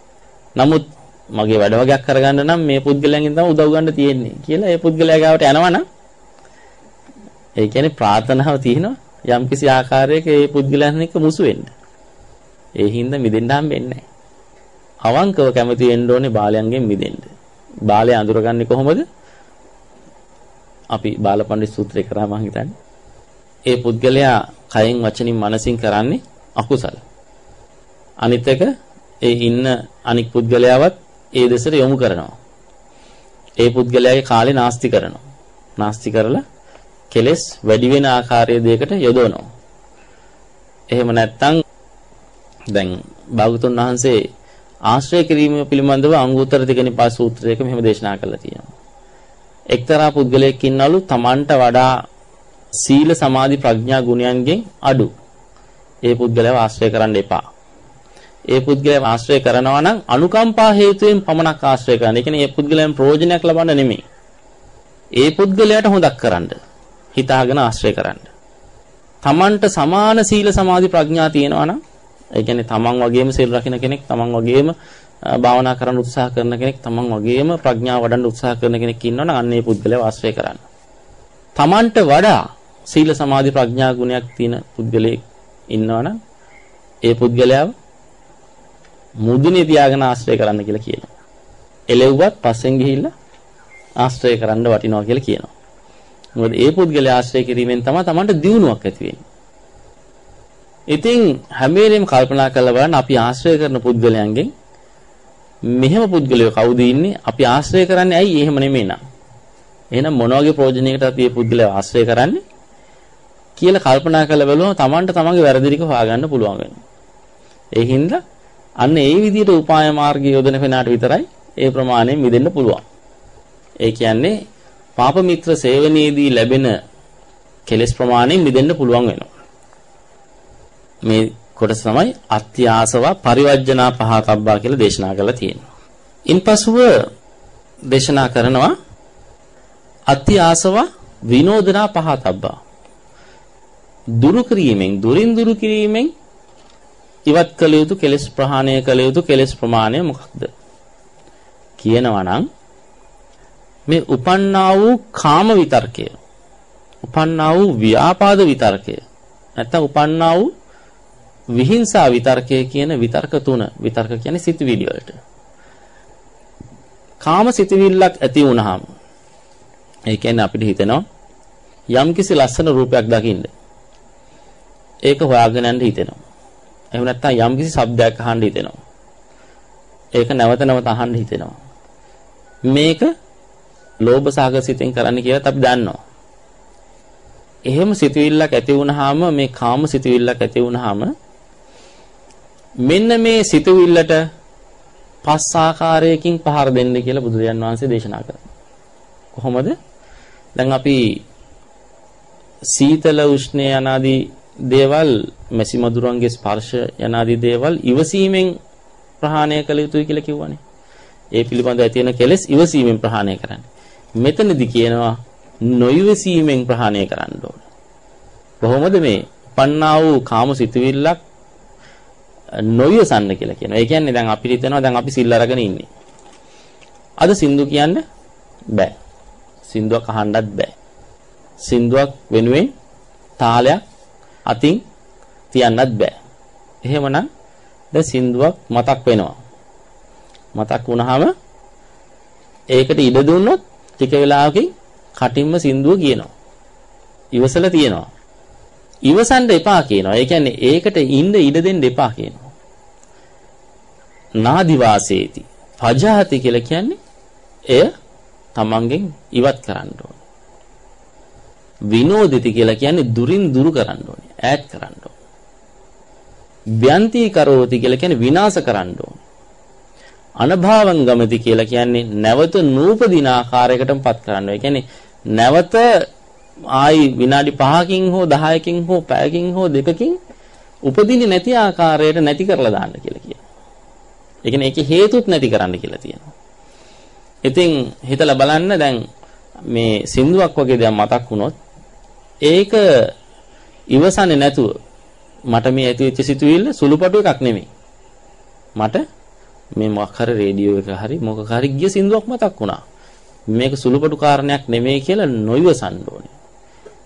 නමුත් මගේ වැඩ වගේක් කරගන්න නම් මේ පුද්ගලයන්ගෙන් තමයි උදව් ගන්න තියෙන්නේ කියලා ඒ පුද්ගලයා ගාවට යනවනම් ඒ කියන්නේ ප්‍රාර්ථනාව තියෙනවා යම්කිසි ආකාරයක ඒ පුද්ගලයන් එක්ක මුසු වෙන්න. ඒ හින්දා මිදෙන්න හම්බෙන්නේ නැහැ. අවංකව කැමති වෙන්න ඕනේ බාලයන්ගෙන් මිදෙන්න. බාලය අඳුරගන්නේ කොහොමද? අපි බාලපඬි සූත්‍රය කරා මම හිතන්නේ. ඒ පුද්ගලයා කයෙන් වචනින් මනසින් කරන්නේ අකුසල. අනිත් එක ඒ ඉන්න අනික් පුද්ගලයාවත් ඒ දෙසට යොමු කරනවා. ඒ පුද්ගලයාගේ කාලේ නාස්ති කරනවා. නාස්ති කරලා කෙලස් වැඩි වෙන ආකාරයේ දෙයකට යොදවනවා. එහෙම නැත්නම් දැන් භාගතුන් වහන්සේ ආශ්‍රය කිරීම පිළිබඳව අංගුත්තර තිකනිපා සූත්‍රයක මෙහෙම දේශනා කළා තියෙනවා. එක්තරා පුද්ගලයෙක් ඉන්නලු Tamanට වඩා සීල සමාධි ප්‍රඥා ගුණයන්ගෙන් අඩු. ඒ පුද්ගලයාව ආශ්‍රය කරන්න එපා. ඒ පුද්ගලයාව ආශ්‍රය කරනවා නම් අනුකම්පා හේතුවෙන් පමණක් ආශ්‍රය කරන්න. ඒ කියන්නේ ඒ පුද්ගලයන් ප්‍රයෝජනයක් ලබන්න නෙමෙයි. ඒ පුද්ගලයාට හොදක් කරන්න. හිතාගෙන ආශ්‍රය කරන්න. තමන්ට සමාන සීල සමාධි ප්‍රඥා තියෙනවා නම් ඒ කියන්නේ තමන් වගේම සීල් රකින්න කෙනෙක් තමන් වගේම භාවනා කරන්න උත්සාහ කරන කෙනෙක් තමන් වගේම ප්‍රඥාව වඩන්න උත්සාහ කරන කෙනෙක් ඉන්නවනම් අන්න ඒ පුද්ගලයා ආශ්‍රය කරන්න. තමන්ට වඩා සීල සමාධි ප්‍රඥා ගුණයක් තියෙන පුද්ගලයෙක් ඉන්නවනම් ඒ පුද්ගලයාව මුදුනේ තියාගෙන ආශ්‍රය කරන්න කියලා කියනවා. එළෙව්වත් පස්සෙන් ගිහිල්ලා ආශ්‍රය කරන්න වටිනවා කියලා කියනවා. මොකද ඒ පුද්ගලයා ආශ්‍රය කිරීමෙන් තමයි Tamanට දියුණුවක් ඇති වෙන්නේ. ඉතින් හැම වෙලෙම කල්පනා කරලා බලන්න අපි ආශ්‍රය කරන පුද්ගලයන්ගෙන් මෙහෙම පුද්ගලයෝ කවුද ඉන්නේ? අපි ආශ්‍රය කරන්නේ ඇයි එහෙම නෙමෙයි නා. එහෙනම් මොන වගේ ප්‍රයෝජනයකට අපි මේ පුද්ගලයා ආශ්‍රය කරන්නේ? කියලා කල්පනා කරලා බලුවම Tamanට තමන්ගේ වැරදි ටික හොයාගන්න පුළුවන් වෙනවා. ඒ හින්දා අන්න ඒ විදිහට උපාය මාර්ගය යොදන කෙනාට විතරයි ඒ ප්‍රමාණයෙන් මිදෙන්න පුළුවන්. ඒ කියන්නේ පාප මිත්‍ර සේවනයේදී ලැබෙන කෙලෙස් ප්‍රමාණයෙන් මිදෙන්න පුළුවන් වෙනවා. මේ කොටස තමයි අත්‍යාසව පරිවර්ජනා පහතබ්බා කියලා දේශනා කරලා තියෙනවා. ඉන්පසුව දේශනා කරනවා අත්‍යාසව විනෝදනා පහතබ්බා. දුරු කිරීමෙන් දුරින් දුරු කිරීමෙන් ඉවත් කළ යුතු කෙලෙස් ප්‍රහාණය කළ යුතු කෙලෙස් ප්‍රමාණය මොකක්ද? කියනවා නම් මේ උපන්නා වූ කාම විතර්කය උපන්නා වූ ව්‍යාපාද විතර්කය නැත්නම් උපන්නා වූ විහිංසා විතර්කය කියන විතර්ක තුන. විතර්ක කියන්නේ සිතුවිලි වලට. කාම සිතුවිල්ලක් ඇති වුනහම ඒ කියන්නේ අපිට හිතෙනවා යම්කිසි ලස්සන රූපයක් දකින්න. ඒක හොයාගෙන යන්න හිතෙනවා. එහෙම නැත්නම් යම්කිසි ශබ්දයක් අහන්න හිතෙනවා. ඒක නැවත නැවත අහන්න හිතෙනවා. මේක ලෝභ සාගර සිතෙන් කරන්න කියලාත් අපි දන්නවා. එහෙම සිතුවිල්ලක් ඇති වුනහම මේ කාම සිතුවිල්ලක් ඇති වුනහම මෙන්න මේ සිතුවිල්ලට පස් ආකාරයකින් පහර දෙන්න කියලා බුදුරජාන් වහන්සේ දේශනා කරනවා. කොහොමද? දැන් අපි සීතල උෂ්ණ යනාදී දේවල් මැසි මදුරන්ගේ ස්පර්ශ යනාදී දේවල් ඉවසීමෙන් ප්‍රහාණය කළ යුතුයි කියලා කිව්වනේ. ඒ පිළිබඳව ඇති වෙන කෙලෙස් ඉවසීමෙන් ප්‍රහාණය කරන්න. මෙතනදි කියනවා නොයවසීමෙන් ප්‍රහාණය කරන්න ඕන. කොහොමද මේ පන්නා වූ කාම සිතුවිල්ලක් නොයවසන්න කියලා කියනවා. ඒ කියන්නේ දැන් අපිට හිතෙනවා දැන් අපි සිල් අරගෙන ඉන්නේ. අද සින්දු කියන්න බෑ. සින්දුවක් අහන්නත් බෑ. සින්දුවක් වෙනුවෙන් තාලයක් අතින් තියන්නත් බෑ. එහෙමනම් දැන් සින්දුවක් මතක් වෙනවා. මතක් වුණාම ඒකට ඉඩ දුන්නොත් ටික වෙලාවකින් කටින්ම සින්දුව කියනවා. ඉවසලා තියනවා. ඉවසන්න එපා කියනවා. ඒ කියන්නේ ඒකට ඉන්න ඉඩ දෙන්න එපා කියනවා. නාදි වාසේති. පජාති කියලා කියන්නේ එය තමන්ගෙන් ඉවත් කරන්න ඕනේ. විනෝදිති කියලා කියන්නේ දුරින් දුරු කරන්න ඕනේ. ඈඩ් කරන්න ඕනේ. ව්‍යන්ති කරෝති කියලා කියන්නේ විනාශ කරන්න ඕනේ. අනභාවං ගමති කියලා කියන්නේ නැවත නූපදින ආකාරයකටමපත් කරනවා. ඒ කියන්නේ නැවත ආයි විනාඩි 5කින් හෝ 10කින් හෝ පැයකින් හෝ දෙකකින් උපදින්නේ නැති ආකාරයට නැති කරලා දාන්න කියලා කියනවා. ඒ කියන්නේ ඒකේ හේතුත් නැති කරන්න කියලා තියෙනවා. ඉතින් හිතලා බලන්න දැන් මේ සින්දුවක් වගේ දෙයක් මතක් වුණොත් ඒක ඉවසන්නේ නැතුව මට මේ ඇති වෙච්ච සිතුවිල්ල සුළුපටු එකක් නෙමෙයි. මට මේ මොකක් හරි රේඩියෝ එක හරි මොකක් හරි ගිය සින්දුවක් මතක් වුණා. මේක සුළුපටු කාරණයක් නෙමෙයි කියලා නොයවසන්න ඕනේ.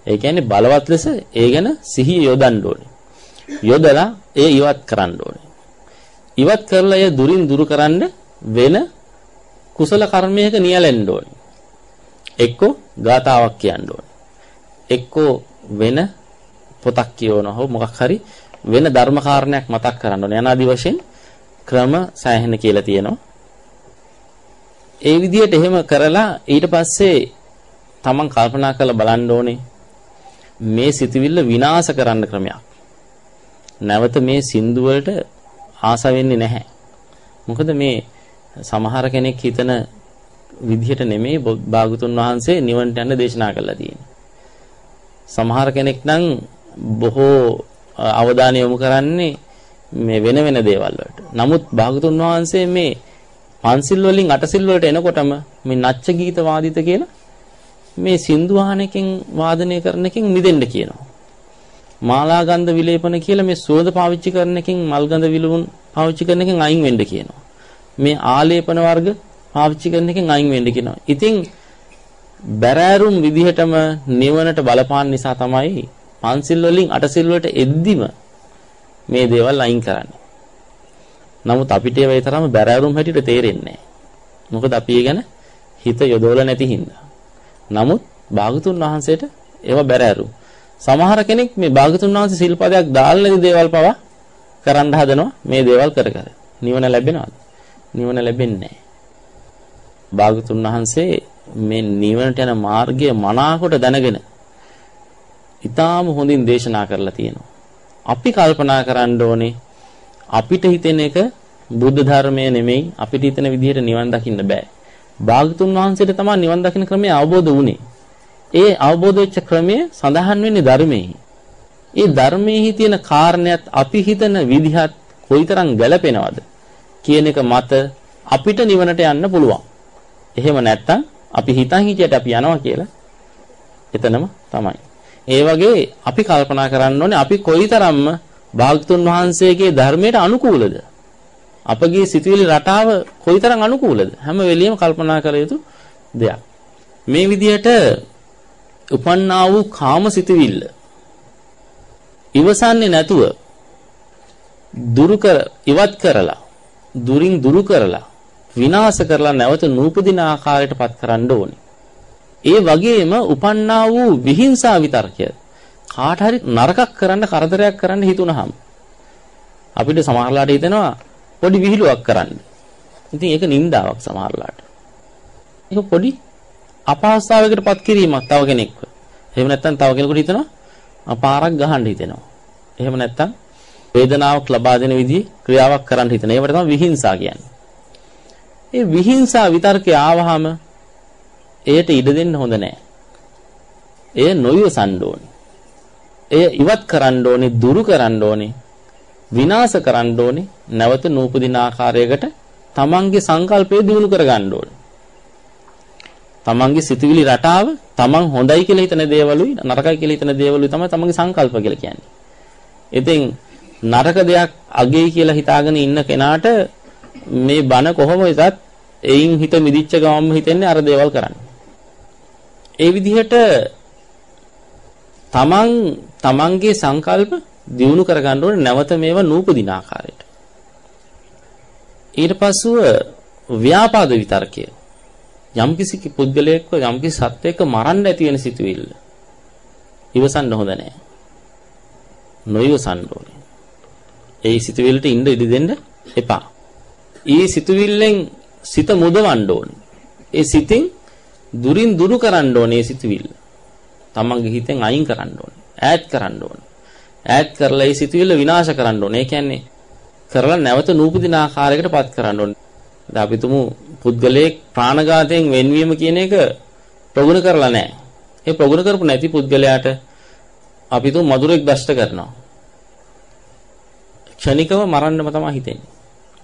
ඒ කියන්නේ බලවත් ලෙස ඒ ගැන සිහිය යොදන්න ඕනේ. යොදලා ඒ ඉවත් කරන්න ඕනේ. ඉවත් කරලා ඒ දුරින් දුරු කරන්න වෙන කුසල කර්මයක නියැලෙන්න ඕනේ. එක්කෝ ගාතාවක් කියන්න ඕනේ. එක්කෝ වෙන පොතක් කියවන හෝ මොකක් හරි වෙන ධර්ම කාරණයක් මතක් කරන්න ඕනේ. අනාදි වශයෙන් ක්‍රම සෑහෙන කියලා තියෙනවා. ඒ විදිහට එහෙම කරලා ඊට පස්සේ තමන් කල්පනා කරලා බලන්න ඕනේ මේ සිතුවිල්ල විනාශ කරන්න ක්‍රමයක්. නැවත මේ සින්දු වලට ආස වෙන්නේ නැහැ. මොකද මේ සමහර කෙනෙක් හිතන විදිහට නෙමෙයි භාගතුන් වහන්සේ නිවන්ට යන්න දේශනා කළා තියෙන්නේ. සමහර කෙනෙක් නම් බොහෝ අවධානය යොමු කරන්නේ මේ වෙන වෙන දේවල් වලට. නමුත් භාගතුන් වහන්සේ මේ පන්සිල් වලින් අටසිල් වලට එනකොටම මේ නච්ච ගීත වාදිත කියලා මේ සින්දු ආහනකින් වාදනය කරන එකෙන් මිදෙන්න කියනවා. මාලා ගන්ධ විලේපන කියලා මේ සුවඳ පාවිච්චි කරන එකෙන් මල් ගඳ විලවුන් පාවිච්චි කරන එකෙන් අයින් වෙන්න කියනවා. මේ ආලේපන වර්ග පාවිච්චි කරන එකෙන් අයින් වෙන්න කියනවා. ඉතින් බැරෑරුම් විදිහටම නිවනට බලපාන නිසා තමයි පන්සිල් වලින් අටසිල් වලට එද්දිම මේ දේවල් අයින් කරන්නේ. නමුත් අපිට ඒවා ඒ තරම බැරෑරුම් හැටියට තේරෙන්නේ නැහැ. මොකද අපි ඒ ගැන හිත යොදවලා නැති හින්දා. නමුත් භාගතුන් වහන්සේට ඒවා බැරෑරුම්. සමහර කෙනෙක් මේ භාගතුන් වහන්සේ සිල්පදයක් දාලා නැති දේවල් පවා කරන්න හදනවා මේ දේවල් කර කර. නිවන ලැබෙනවද? නිවන ලැබෙන්නේ නැහැ. භාගතුන් වහන්සේ මේ නිවනට යන මාර්ගය මනාකොට දැනගෙන ඊටාම හොඳින් දේශනා කරලා තියෙනවා. අපි කල්පනා කරන්න ඕනේ අපිට හිතෙන එක බුද්ධ ධර්මය නෙමෙයි අපිට හිතෙන විදිහට නිවන් දකින්න බෑ. භාගතුන් වහන්සේට තමයි නිවන් දකින්න ක්‍රමය අවබෝධ වුනේ. ඒ අවබෝධ වෙච්ච ක්‍රමය සඳහන් වෙන්නේ ධර්මයේ. ඒ ධර්මයේ තියෙන කාරණයක් අපි හිතන විදිහත් කොයිතරම් ගැළපෙනවද කියන එක මත අපිට නිවනට යන්න පුළුවන්. එහෙම නැත්තම් අපි හිතන් හිටියට අපි යනවා කියලා එතනම තමයි. ඒ වගේ අපි කල්පනා කරන්න ඕනේ අපි කොයිතරම්ම භාගතුන් වහන්සේගේ ධර්මයට අනුකූලද? අපගේ සිතුවිලි රටාව කොයිතරම් අනුකූලද? හැම වෙලෙම කල්පනා කර යුතු දෙයක්. මේ විදිහට උපන්නා වූ කාම සිතුවිල්ල ඉවසන්නේ නැතුව දුරු කර ඉවත් කරලා දුරින් දුරු කරලා විනාශ කරලා නැවත නූපදින ආකාරයටපත් කරන්න ඕනේ. ඒ වගේම උපන්නා වූ විහිංසා විතර්කය කාට හරි නරකක් කරන්න කරදරයක් කරන්න හිතුනහම අපිට සමහරලාට හිතෙනවා පොඩි විහිළුවක් කරන්න. ඉතින් ඒක නින්දාවක් සමහරලාට. ඒක පොඩි අපහසුතාවයකටපත් කිරීමක් තව කෙනෙක්ව. එහෙම නැත්නම් තව කෙනෙකුට හිතනවා පාරක් ගහන්න හිතෙනවා. එහෙම නැත්නම් වේදනාවක් ලබා දෙන විදිහේ ක්‍රියාවක් කරන්න හිතන. ඒවට තමයි විහිංසා කියන්නේ. ඒ විහිංසා විතර්කේ ආවහම එයට ඉඩ දෙන්න හොඳ නැහැ. එය නොයවසන්න ඕනේ. එය ඉවත් කරන්න ඕනේ, දුරු කරන්න ඕනේ, විනාශ කරන්න ඕනේ. නැවත නූපදින ආකාරයකට තමන්ගේ සංකල්පය දිනු කර ගන්න ඕනේ. තමන්ගේ සිතුවිලි රටාව තමන් හොඳයි කියලා හිතන දේවලුයි නරකයි කියලා හිතන දේවලුයි තමයි තමන්ගේ සංකල්ප කියලා කියන්නේ. ඉතින් නරක දෙයක් අගේ කියලා හිතාගෙන ඉන්න කෙනාට මේ බන කොහොම වෙතත් එයින් හිත මිදිච්ච ගමන්ම හිතෙන්නේ අර දේවල් කරන්න. ඒ විදිහට තමන් තමන්ගේ සංකල්ප දියුණු කරගන්න ඕනේ නැවත මේවා නූපදින ආකාරයට. ඊට පස්සුව ව්‍යාපාද විතර්කය. යම්කිසි පුද්ගලයෙක්ව යම්කිසි සත්වයක මරන්න ඇති වෙන සිතුවිල්ල. ඉවසන්න හොඳ නැහැ. නොයවසන්න ඕනේ. ඒ සිතුවිල්ලට ඉන්න ඉඩ දෙන්න එපා. ඊ සිතුවිල්ලෙන් සිත මුදවන්න ඕනේ. ඒ සිතින් දුරින් දුරු කරන්න ඕනේ ඒ සිතුවිල්ල. තමන්ගේ හිතෙන් අයින් කරන්න ඕනේ. ඈත් කරන්න ඕනේ. ඈත් කරලා ඒ සිතුවිල්ල විනාශ කරන්න ඕනේ. ඒ කියන්නේ කරලා නැවත නූපදින ආකාරයකටපත් කරන්න ඕනේ. දැන් අපි තුමු පුද්ගලයෙක් ප්‍රාණඝාතයෙන් වෙන්වීම කියන එක ප්‍රගුණ කරලා නැහැ. ඒ ප්‍රගුණ කරපු නැති පුද්ගලයාට අපි තුමු මధుරෙක් දෂ්ට කරනවා. ක්ෂණිකව මරන්නම තමයි හිතෙන්නේ.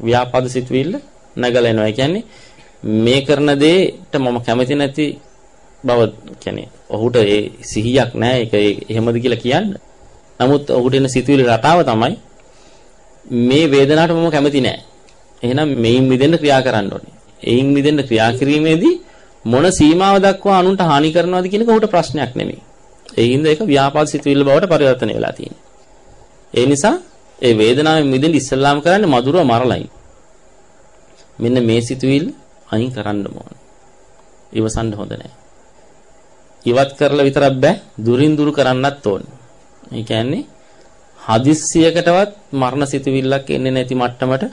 ව්‍යාපාද සිතුවිල්ල නැගලා එනවා. ඒ කියන්නේ මේ කරන දෙයට මම කැමති නැති බව කියන්නේ ඔහුට ඒ සිහියක් නැහැ ඒක එහෙමද කියලා කියන්න. නමුත් ඔහුට එන සිතුවිලි රටාව තමයි මේ වේදනාවට මම කැමති නැහැ. එහෙනම් මේන් මිදෙන්න ක්‍රියා කරන්න ඕනේ. එයින් මිදෙන්න ක්‍රියා කිරීමේදී මොන සීමාව දක්වා අනුන්ට හානි කරනවද කියන එක ඔහුට ප්‍රශ්නයක් නෙමෙයි. ඒ හින්දා ඒක ව්‍යාපාද සිතුවිල්ල බවට පරිවර්තනය වෙලා තියෙනවා. ඒ නිසා ඒ වේදනාවෙන් මිදෙන්න ඉස්සල්ලාම කරන්නේ මధుරව මරලයි. මෙන්න මේ සිතුවිල්ල අයින් කරන්න ඕන. ඉවසන්න හොඳ නැහැ. ඉවත් කරලා විතරක් බෑ දුරින් දුරු කරන්නත් ඕනේ. ඒ කියන්නේ හදිස්සියකටවත් මරණ සිතුවිල්ලක් එන්නේ නැති මට්ටමට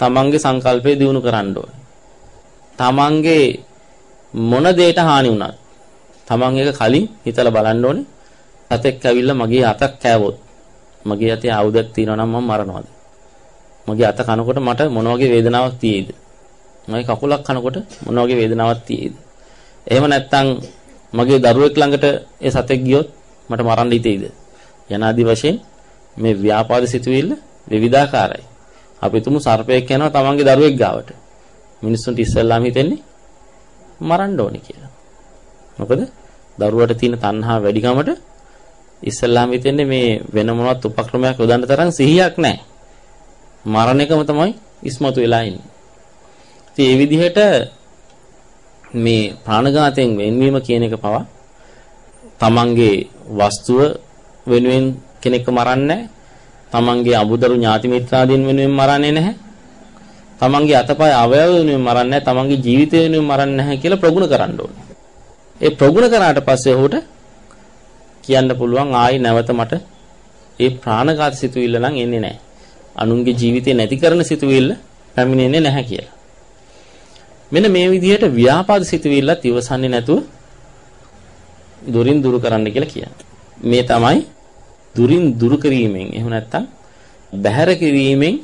තමන්ගේ සංකල්පය දියුණු කරන්න ඕනේ. තමන්ගේ මොන දෙයකට හානි වුණත් තමන් එක කලින් හිතලා බලන්න ඕනේ. සතෙක් ඇවිල්ලා මගේ අතක් කෑවොත් මගේ අතේ ආයුධයක් තියෙනවා නම් මම මරනවාද? මගේ අත කනකොට මට මොන වගේ වේදනාවක් තියෙයිද? මගේ කකුලක් කනකොට මොන වගේ වේදනාවක් තියෙයිද? එහෙම නැත්නම් මගේ දරුවෙක් ළඟට ඒ සතෙක් ගියොත් මට මරන්න හිතෙයිද? යනාදී වශයෙන් මේ ව්‍යාපාද සිතුවිල්ල විවිධාකාරයි. අපි තුමු සර්පයෙක් යනවා තමන්ගේ දරුවෙක් ගාවට. මිනිස්සුන්ට ඉස්සල්ලාම හිතෙන්නේ මරන්න ඕනේ කියලා. මොකද දරුවට තියෙන තණ්හා වැඩිකමට ඉස්සල්ලාම හිතෙන්නේ මේ වෙන මොනවත් උපක්‍රමයක් යොදන්න තරම් සිහියක් නැහැ. මරණ එකම තමයි ඉස්මතු වෙලා ඉන්නේ. ඉතින් මේ විදිහට මේ ප්‍රාණඝාතයෙන් වෙන්වීම කියන එක පවා තමන්ගේ වස්තුව වෙනුවෙන් කෙනෙක්ව මරන්නේ තමන්ගේ අබුදරු ඥාති මිත්‍රාදීන් වෙනුවෙන් මරන්නේ නැහැ. තමන්ගේ අතපය අවයව වෙනුවෙන් මරන්නේ නැහැ. තමන්ගේ ජීවිතය වෙනුවෙන් මරන්නේ නැහැ කියලා ප්‍රගුණ කරන්න ඕනේ. ඒ ප්‍රගුණ කරාට පස්සේ ඔහුට කියන්න පුළුවන් ආයි නැවත මට ඒ ප්‍රාණඝාත සිතුවිල්ල නම් එන්නේ නැහැ. අනුන්ගේ ජීවිතේ නැති කරන සිතුවිල්ල පැමිණෙන්නේ නැහැ කියලා. මෙන්න මේ විදිහට ව්‍යාපාද සිතුවිල්ලත් ඉවසන්නේ නැතුව දුරින් දුරු කරන්න කියලා කියන්නේ. මේ තමයි දුරින් දුරු කිරීමෙන් එහෙම නැත්නම් බැහැර කිරීමෙන්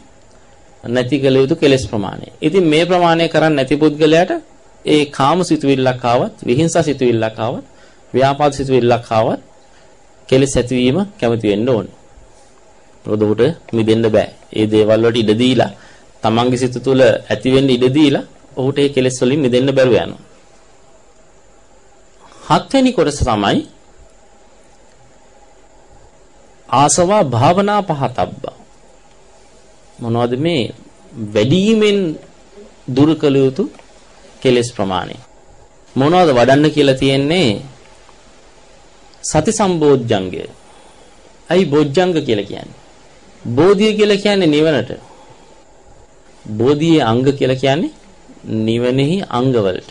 නැති කළ යුතු කෙලෙස් ප්‍රමාණය. ඉතින් මේ ප්‍රමාණය කරන්නේ නැති පුද්ගලයාට ඒ කාම සිතුවිල්ලක් ආවත්, විහිංසා සිතුවිල්ලක් ආවත්, ව්‍යාපාද සිතුවිල්ලක් ආවත් කෙලෙස් ඇතිවීම කැමති වෙන්න ඕනේ. මොකද ඔහුට මිදෙන්න බෑ. ඒ දේවල් වලට ඉඩ දීලා තමන්ගේ සිත තුළ ඇති වෙන්න ඉඩ දීලා ඔහුට ඒ කෙලෙස් වලින් මිදෙන්න බැරුව යනවා. හත්වෙනි කොටස තමයි ආසවා භාවනා පහතබ්බා. මොනවද මේ වැඩිමෙන් දුරු කළ යුතු කෙලෙස් ප්‍රමාණය. මොනවද වඩන්න කියලා තියෙන්නේ සති සම්බෝධ්‍යංගය. අයි බොජ්ජංග කියලා කියන්නේ. බෝධිය කියලා කියන්නේ නිවනට. බෝධියේ අංග කියලා කියන්නේ නිවනෙහි අංගවලට.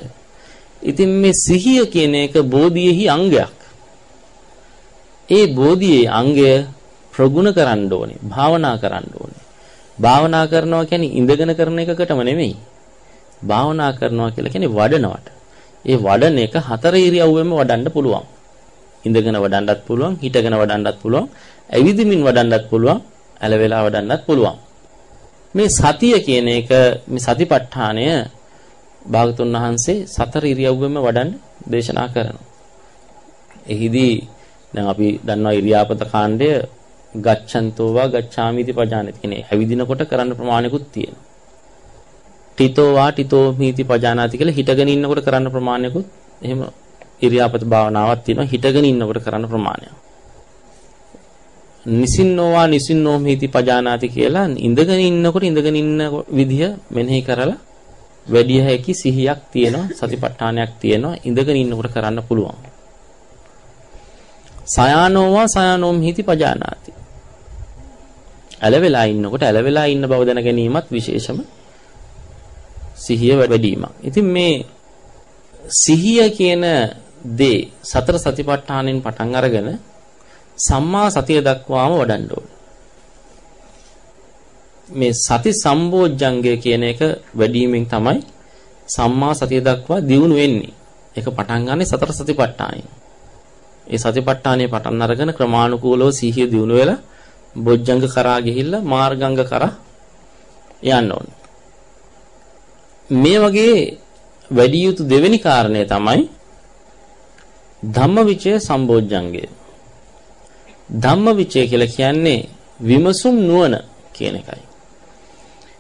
ඉතින් මේ සිහිය කියන එක බෝධියේහි අංගයක්. ඒ බෝධියේ අංගය ප්‍රගුණ කරන්න ඕනේ, භාවනා කරන්න ඕනේ. භාවනා කරනවා කියන්නේ ඉඳගෙන කරන එකකටම නෙමෙයි. භාවනා කරනවා කියලා කියන්නේ වඩනවට. ඒ වඩන එක හතර ඉරියව්වෙම වඩන්න පුළුවන්. ඉඳගෙන වඩන්නත් පුළුවන්, හිටගෙන වඩන්නත් පුළුවන්, ඇවිදිමින් වඩන්නත් පුළුවන්, ඇල වෙලා වඩන්නත් පුළුවන්. මේ සතිය කියන එක මේ සතිපට්ඨානය භාගතුන් වහන්සේ සතර ඉරියව්වෙම වඩන්න දේශනා කරනවා. එහිදී දැන් අපි දන්නවා ඉරියාපත කාණ්ඩය ගච්ඡන්තෝ වා ගච්ඡාමිති පජානති කියන්නේ ඇවිදිනකොට කරන්න ප්‍රමාණිකුත් තියෙනවා. ටිතෝ වා ටිතෝ මීති පජානාති කියලා හිටගෙන ඉන්නකොට කරන්න ප්‍රමාණිකුත් එහෙම ඉරියාපත භාවනාවක් තියෙනවා හිටගෙන ඉන්නකොට කරන්න ප්‍රමාණයක්. නිසින්නෝවා නිසින්නෝ මීති පජානාති කියලා ඉඳගෙන ඉන්නකොට ඉඳගෙන ඉන්න විදිහ මෙනෙහි කරලා වැඩි හැකි සිහියක් තියෙනවා සතිපට්ඨානයක් තියෙනවා ඉඳගෙන ඉන්නකොට කරන්න පුළුවන්. සයානෝවා සයානෝම් හිති පජානාති. ඇලවෙලා ඉන්නකොට ඇලවෙලා ඉන්න බව දැන ගැනීමත් විශේෂම සිහිය වැඩිවීමක්. ඉතින් මේ සිහිය කියන දේ සතර සතිපට්ඨානෙන් පටන් අරගෙන සම්මා සතිය දක්වාම වඩන්න ඕනේ. මේ සති සම්බෝධ්‍යංගය කියන එක වැඩිවීමෙන් තමයි සම්මා සතිය දක්වා දියුණු වෙන්නේ. ඒක පටන් ගන්නෙ සතර සතිපට්ඨානෙන්. ඒ සතිපට්ඨානයේ පටන් අරගෙන ක්‍රමානුකූලව සිහිය දියුණු වෙලා බොජ්ජංග කරා ගිහිල්ලා මාර්ගංග කරා යන්න ඕනේ. මේ වගේ වැඩි යුතු දෙවෙනි කාරණය තමයි ධම්මවිචය සම්බෝධ්‍යංගය. ධම්මවිචය කියලා කියන්නේ විමසුම් නුවණ කියන එකයි.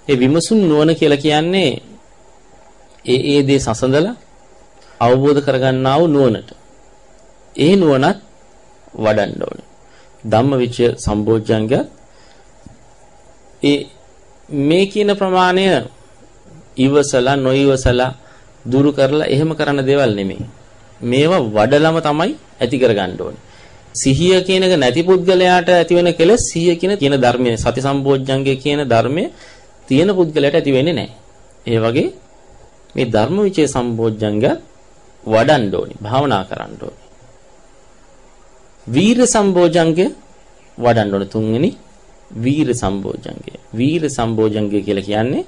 ඒ විමසුම් නුවණ කියලා කියන්නේ ඒ ඒ දේ සසඳලා අවබෝධ කරගන්නා වූ නුවණට. ඒ නුවණත් වඩන්න ඕනේ. ධම්මවිචය සම්බෝධ්‍යංගය ඒ මේ කියන ප්‍රමාණය ඉවසලා නොඉවසලා දුරු කරලා එහෙම කරන දේවල් නෙමෙයි. මේවා වඩලම තමයි ඇති කරගන්න ඕනේ. සිහිය කියන එක නැති පුද්ගලයාට ඇති වෙන කෙලෙස් සිහිය කියන කියන ධර්මයේ සති සම්බෝධ්‍යංගය කියන ධර්මයේ තියෙන පුද්ගලයාට ඇති වෙන්නේ නැහැ. ඒ වගේ මේ ධර්ම විචේ සම්බෝධ්‍යංග වඩන්න ඕනි, භාවනා කරන්න ඕනි. වීර සම්බෝධ්‍යංගය වඩන්න ඕන තුන්වෙනි වීර සම්බෝධ්‍යංගය. වීර සම්බෝධ්‍යංගය කියලා කියන්නේ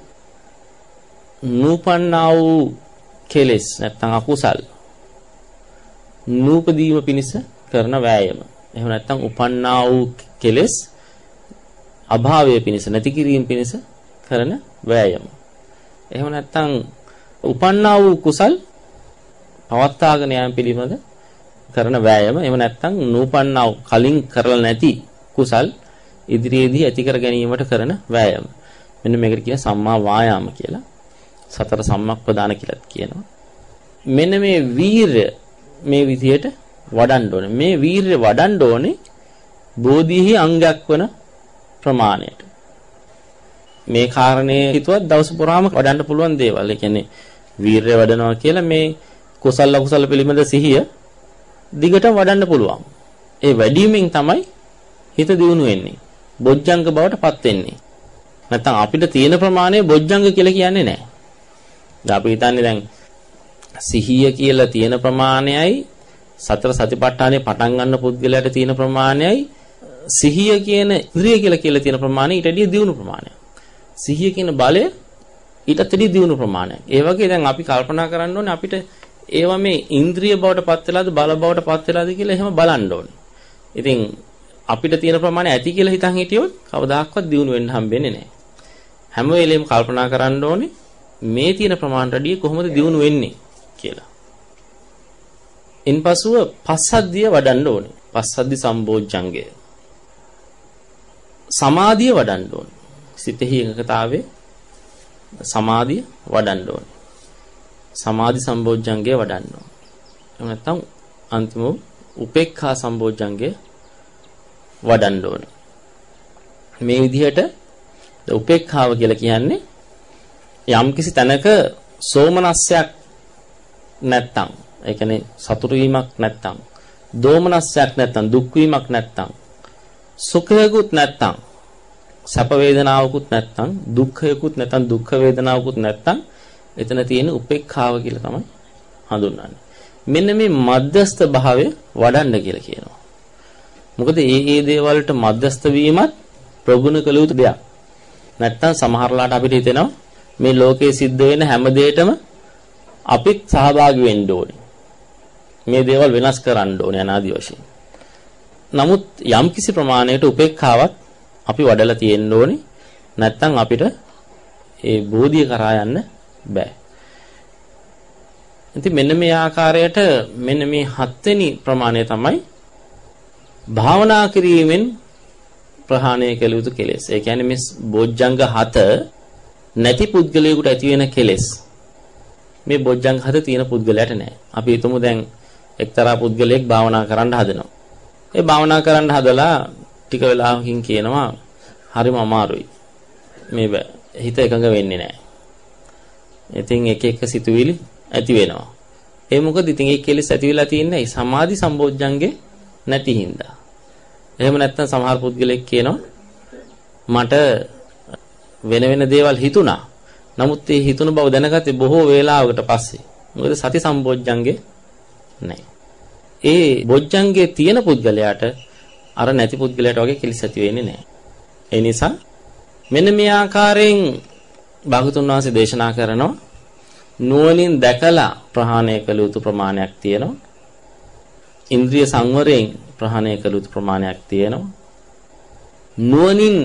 නූපන්නා වූ කෙලෙස් නැත්නම් අකුසල් නූපදීම පිණිස කරන වෑයම. එහෙම නැත්නම් උපන්නා වූ කෙලෙස් අභාවය පිණිස නැති කිරීම පිණිස කරන වෑයම. එහෙම නැත්නම් උපන්නා වූ කුසල් පවත්වාගෙන යාම පිළිබඳ කරන වෑයම. එහෙම නැත්නම් නූපන්නා කලින් කරලා නැති කුසල් ඉදිරියේදී ඇති කර ගැනීමට කරන වෑයම. මෙන්න මේකට කියන සම්මා වායාම කියලා. සතර සම්මක්පදාන කියලාත් කියනවා. මෙන්න මේ වීරය මේ විදිහට වඩන්න ඕනේ. මේ වීරිය වඩන්න ඕනේ බෝධිහි අංගයක් වන ප්‍රමාණයට. මේ කාරණේ හිතුවත් දවස පුරාම වඩන්න පුළුවන් දේවල්. ඒ කියන්නේ වීරිය වඩනවා කියලා මේ කුසල අකුසල පිළිබඳ සිහිය දිගට වඩන්න පුළුවන්. ඒ වැඩිවීමෙන් තමයි හිත දියුණු වෙන්නේ. බොජ්ජංග බවට පත් වෙන්නේ. නැත්තම් අපිට තියෙන ප්‍රමාණය බොජ්ජංග කියලා කියන්නේ නැහැ. දැන් අපි හිතන්නේ දැන් සිහිය කියලා තියෙන ප්‍රමාණයයි සතර සතිපට්ඨානේ පටන් ගන්න පුද්ගලයාට තියෙන ප්‍රමාණයයි සිහිය කියන ඉන්ද්‍රිය කියලා කියලා තියෙන ප්‍රමාණය ඊට වඩා දියුණු ප්‍රමාණයක්. සිහිය කියන බලය ඊටත් වඩා දියුණු ප්‍රමාණයක්. ඒ වගේ දැන් අපි කල්පනා කරන්න ඕනේ අපිට ඒවා මේ ඉන්ද්‍රිය බවට පත් වෙලාද බල බවට පත් වෙලාද කියලා එහෙම බලන්න ඕනේ. ඉතින් අපිට තියෙන ප්‍රමාණය ඇති කියලා හිතන් හිටියොත් කවදාකවත් දියුණු වෙන්න හම්බෙන්නේ නැහැ. හැම වෙලෙම කල්පනා කරන්න ඕනේ මේ තියෙන ප්‍රමාණයට වඩා කොහොමද දියුණු වෙන්නේ කියලා. ඉන්පසුව පස්සද්ධිය වඩන්න ඕනේ. පස්සද්ධි සම්බෝධ්‍යංගය. සමාධිය වඩන්න ඕනේ. සිතෙහි එකකතාවේ සමාධිය වඩන්න ඕනේ. සමාධි සම්බෝධ්‍යංගය වඩන්න ඕනේ. එහෙම නැත්නම් අන්තිම උපේක්ඛා සම්බෝධ්‍යංගය වඩන්න ඕනේ. මේ විදිහට උපේක්ඛාව කියලා කියන්නේ යම්කිසි තැනක සෝමනස්සයක් නැත්තම් ඒ කියන්නේ සතුටු වීමක් නැත්තම් දෝමනස්සයක් නැත්තම් දුක් වීමක් නැත්තම් සුඛයකුත් නැත්තම් සැප වේදනාවකුත් නැත්තම් දුක්ඛයකුත් නැත්තම් දුක්ඛ වේදනාවකුත් නැත්තම් එතන තියෙන උපේක්ඛාව කියලා තමයි හඳුන්වන්නේ. මෙන්න මේ මධ්‍යස්ත භාවය වඩන්න කියලා කියනවා. මොකද ඒ ඒ දේවල්ට මධ්‍යස්ත වීමත් ප්‍රගුණ කළ යුතු දෙයක්. නැත්තම් සමහරලාට අපිට හිතෙනවා මේ ලෝකේ සිද්ධ වෙන හැම දෙයකම අපිත් සහභාගී වෙන්න ඕනේ. මේ දේවල් වෙනස් කරන්න ඕනේ අනාදි වශයෙන්. නමුත් යම්කිසි ප්‍රමාණයකට උපේක්ඛාවක් අපි වඩලා තියෙන්න ඕනේ. නැත්තම් අපිට ඒ බෝධිය කරා යන්න බෑ. ඉතින් මෙන්න මේ ආකාරයට මෙන්න මේ හත්වෙනි ප්‍රමාණය තමයි භාවනා කිරීමෙන් ප්‍රහාණය කළ යුතු කෙලෙස්. ඒ කියන්නේ මේ බොජ්ජංග හත නැති පුද්ගලයෙකුට ඇති වෙන කෙලෙස්. මේ බොජ්ජංග හත තියෙන පුද්ගලයාට නෑ. අපි හිතමු දැන් එක්තරා පුද්ගලයෙක් භාවනා කරන්න හදනවා. ඒ භාවනා කරන්න හදලා ටික වෙලාවකින් කියනවා හරිම අමාරුයි. මේ හිත එකඟ වෙන්නේ නැහැ. ඉතින් එක එක සිතුවිලි ඇති වෙනවා. ඒ මොකද ඉතින් ඒ කෙලෙස් ඇති වෙලා තින්නේ සමාධි සම්බෝධ්‍යංගේ නැති හින්දා. එහෙම නැත්නම් සමහර පුද්ගලෙක් කියනවා මට වෙන වෙන දේවල් හිතුණා. නමුත් ඒ හිතුණු බව දැනගත්තේ බොහෝ වේලාවකට පස්සේ. මොකද සති සම්බෝධ්‍යංගේ නැහැ. ඒ බොජ්ජංගේ තියෙන පුද්ගලයාට අර නැති පුද්ගලයාට වගේ කිලිස් ඇති වෙන්නේ නැහැ. ඒ නිසා මෙන්න මේ ආකාරයෙන් භාගතුන් වහන්සේ දේශනා කරනවා නුවණින් දැකලා ප්‍රහාණය කළ යුතු ප්‍රමාණයක් තියෙනවා. ඉන්ද්‍රිය සංවරයෙන් ප්‍රහාණය කළ යුතු ප්‍රමාණයක් තියෙනවා. නුවණින්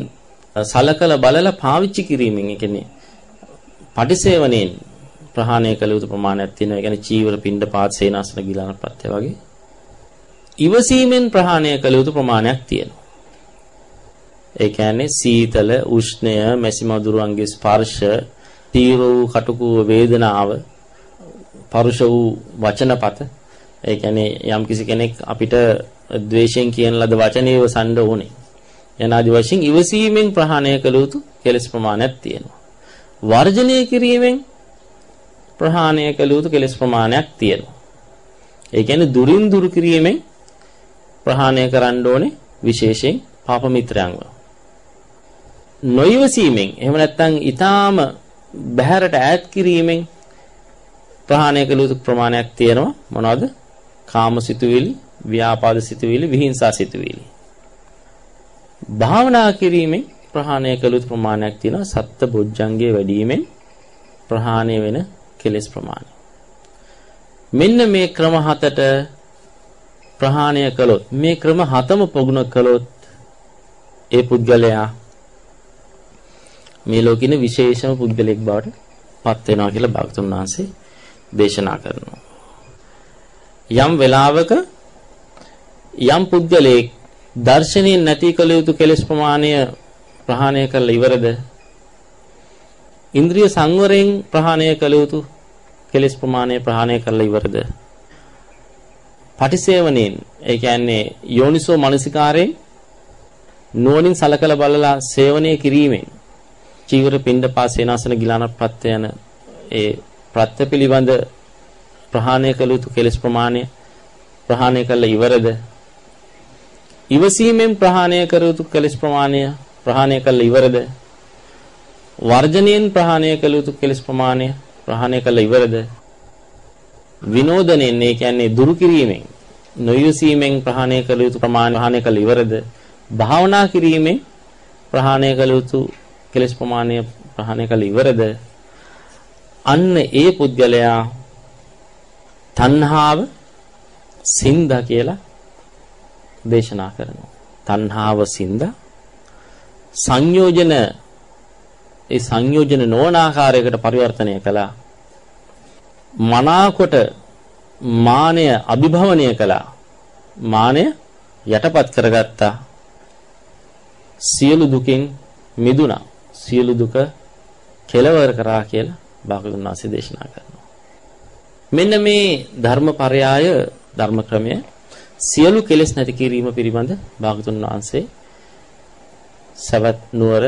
සලකලා බලලා පාවිච්චි කිරීමෙන් ඒ කියන්නේ පටිසේවණයෙන් ප්‍රහාණය කළ යුතු ප්‍රමාණයක් තියෙනවා. ඒ කියන්නේ චීවර පින්ඩ පාත් සේනාසන ගිලාන ප්‍රත්‍ය වගේ. ඉවසීමෙන් ප්‍රහාණය කළ යුතු ප්‍රමාණයක් තියෙනවා. ඒ කියන්නේ සීතල, උෂ්ණය, මැසි මදුරුවන්ගේ ස්පර්ශ, තීව්‍ර වූ කටුක වේදනාව, පරුෂ වූ වචනපත. ඒ කියන්නේ යම්කිසි කෙනෙක් අපිට ද්වේෂයෙන් කියන ලද වචනේ ඉවසන්න ඕනේ. යනාදි වශයෙන් ඉවසීමෙන් ප්‍රහාණය කළ යුතු කෙලස් ප්‍රමාණයක් තියෙනවා. වර්ජනය කිරීමෙන් ප්‍රහාණය කළ යුතු කෙලස් ප්‍රමාණයක් තියෙනවා. ඒ කියන්නේ දුරින් දුරු කිරීමෙන් ප්‍රහාණය කරන්න ඕනේ විශේෂයෙන් පාප මිත්‍රයන්ව. නොයවසීමෙන් එහෙම නැත්නම් ඊටාම බහැරට ඈත් කිරීමෙන් ප්‍රහාණය කළ යුතු ප්‍රමාණයක් තියෙනවා මොනවද? කාමසිතුවිලි, ව්‍යාපාද සිතුවිලි, විහිංසා සිතුවිලි. භාවනා කිරීමෙන් ප්‍රහාණය කළ යුතු ප්‍රමාණයක් තියෙනවා සත්ත්‍ය බොජ්ජංගයේ වැඩිවීමෙන් ප්‍රහාණය වෙන කෙලෙස් ප්‍රමාණය. මෙන්න මේ ක්‍රම හතට ප්‍රහාණය කළොත් මේ ක්‍රම හතම පොගුණ කළොත් ඒ පුද්ගලයා මේ ලෝකින විශේෂම පුද්ගලෙක් බවට පත් වෙනවා කියලා භාගතුන් වහන්සේ දේශනා කරනවා. යම් වෙලාවක යම් පුද්ගලෙක් දර්ශනීය නැති කළ යුතු කෙලෙස් ප්‍රමාණය ප්‍රහාණය කරලා ඉවරද ඉන්ද්‍රිය සංවරයෙන් ප්‍රහාණය කළ යුතු කෙලෙස් ප්‍රමාණය ප්‍රහාණය කරලා ඉවරද පටිසේවණයෙන් ඒ කියන්නේ යෝනිසෝ මනසිකාරයෙන් නුවණින් සලකලා බලලා සේවනය කිරීමෙන් චීවර පින්ඩ පාසේනාසන ගිලාන ප්‍රත්‍ය යන ඒ ප්‍රත්‍ය පිළිබඳ ප්‍රහාණය කළ යුතු කෙලෙස් ප්‍රමාණය ප්‍රහාණය කළ ඉවරද? ඉවසීමෙන් ප්‍රහාණය කර යුතු කෙලෙස් ප්‍රමාණය ප්‍රහාණය කළ ඉවරද? වර්ජණයෙන් ප්‍රහාණය කළ යුතු කෙලෙස් ප්‍රමාණය ප්‍රහාණය කළ ඉවරද? විනෝදනෙන් ඒ කියන්නේ දුරු කිරීමෙන් නොයසීමෙන් ප්‍රහාණය කළ යුතු ප්‍රමාණය ප්‍රහාණය කළ ඉවරද? භාවනා කිරීමෙන් ප්‍රහාණය කළ යුතු කෙලෙස් ප්‍රමාණය ප්‍රහාණය කළ ඉවරද අන්න ඒ පුද්ගලයා තණ්හාව සින්දා කියලා දේශනා කරනවා තණ්හාව සින්දා සංයෝජන ඒ සංයෝජන නොවන ආකාරයකට පරිවර්තනය කළා මනාකොට මානය අභිභවනය කළා. මානය යටපත් කරගත්තා. සියලු දුකින් මිදුණා. සියලු දුක කෙලවර කරා කියලා භාගතුන් වහන්සේ දේශනා කරනවා. මෙන්න මේ ධර්මපරයාය ධර්ම ක්‍රමය සියලු කෙලෙස් නැති කිරීම පිළිබඳ භාගතුන් වහන්සේ සවැත් නුවර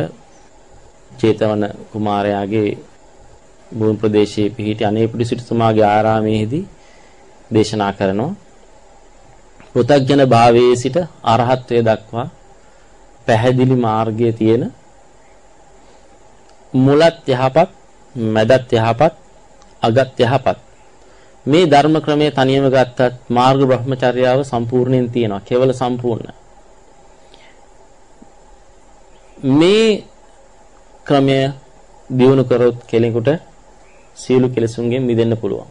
චේතවන කුමාරයාගේ භූමි ප්‍රදේශයේ පිහිටි අනේපුඩි සිටුතුමාගේ ආරාමයේදී දේශනා කරනවා. පෘථග්ජන භාවයේ සිට අරහත්ත්වයට දක්වා පැහැදිලි මාර්ගයේ තියෙන මුලත් යහපත්, මැදත් යහපත්, අගත් යහපත් මේ ධර්ම ක්‍රමයේ තනියම ගත්තත් මාර්ග බ්‍රහ්මචර්යාව සම්පූර්ණයෙන් තියෙනවා. කෙවල සම්පූර්ණ. මේ ක්‍රමය දියුණු කරොත් කෙනෙකුට සියලු කෙලෙසුන්ගෙන් මිදෙන්න පුළුවන්.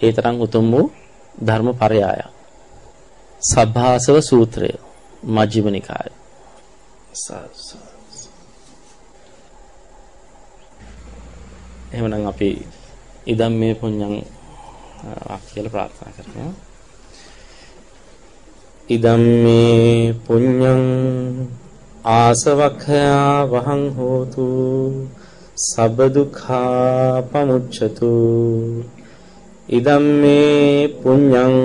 ඒ තරම් උතුම් වූ ධර්මපරයාය. සබ්භාසව සූත්‍රය මජ්ක්‍ධිම නිකාය. එහෙමනම් අපි ඉදම් මේ පුඤ්ඤං කියලා ප්‍රාර්ථනා කරනවා. ඉදම් මේ පුඤ්ඤං ආසවක්ඛයා වහං හෝතු සබ්බ දුක්ඛා පමුච්ඡතු ඉදම් මේ පුඤ්ඤං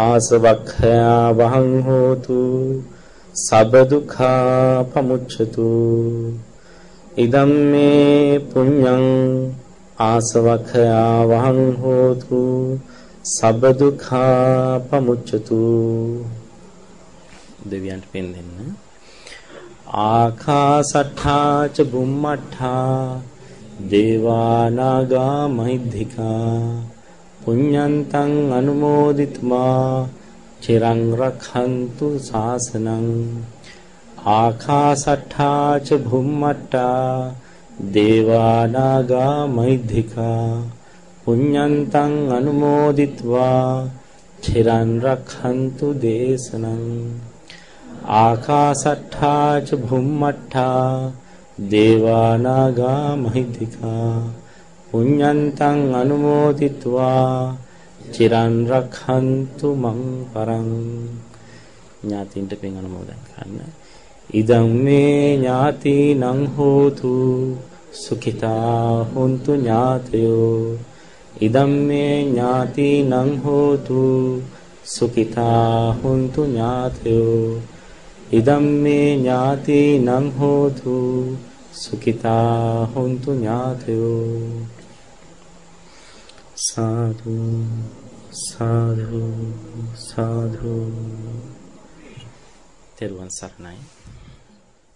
ආසවක්ඛයා වහං හෝතු සබ්බ දුක්ඛා පමුච්ඡතු ඉදම්මේ පුඤ්ඤං ආසවඛයා වහං හෝතු සබ්බ දුඛා පමුච්චතු දෙවියන්ට පෙන් දෙන්න ආකාසට්ඨා ච බුම්මට්ඨා දේවානාගා මහිද්దికා පුඤ්ඤන්තං අනුමෝදිතමා චිරං රක්ඛන්තු ශාසනං ආකාසට්ඨා ච භුම්මට්ටා දේවානාගා මෛද්దికා පුඤ්ඤන්තං අනුමෝදිත්වා චිරන් රක්ඛන්තු දේශනං ආකාසට්ඨා ච භුම්මට්ටා දේවානාගා මහිද්దికා පුඤ්ඤන්තං අනුමෝදිත්වා චිරන් රක්ඛන්තු මං පරං ඥාතින්ට පින් අනුමෝදන් කරන්න ඉදං මේ ඥාතිනං හෝතු සුඛිතා හොන්තු ඥාතයෝ. ඉදම් මේ ඥාතිනං හෝතු සුඛිතා හොන්තු ඥාතයෝ. ඉදම් මේ ඥාතිනං හෝතු සුඛිතා හොන්තු ඥාතයෝ. සාදු සාදු සාදු. තෙරුවන් සරණයි.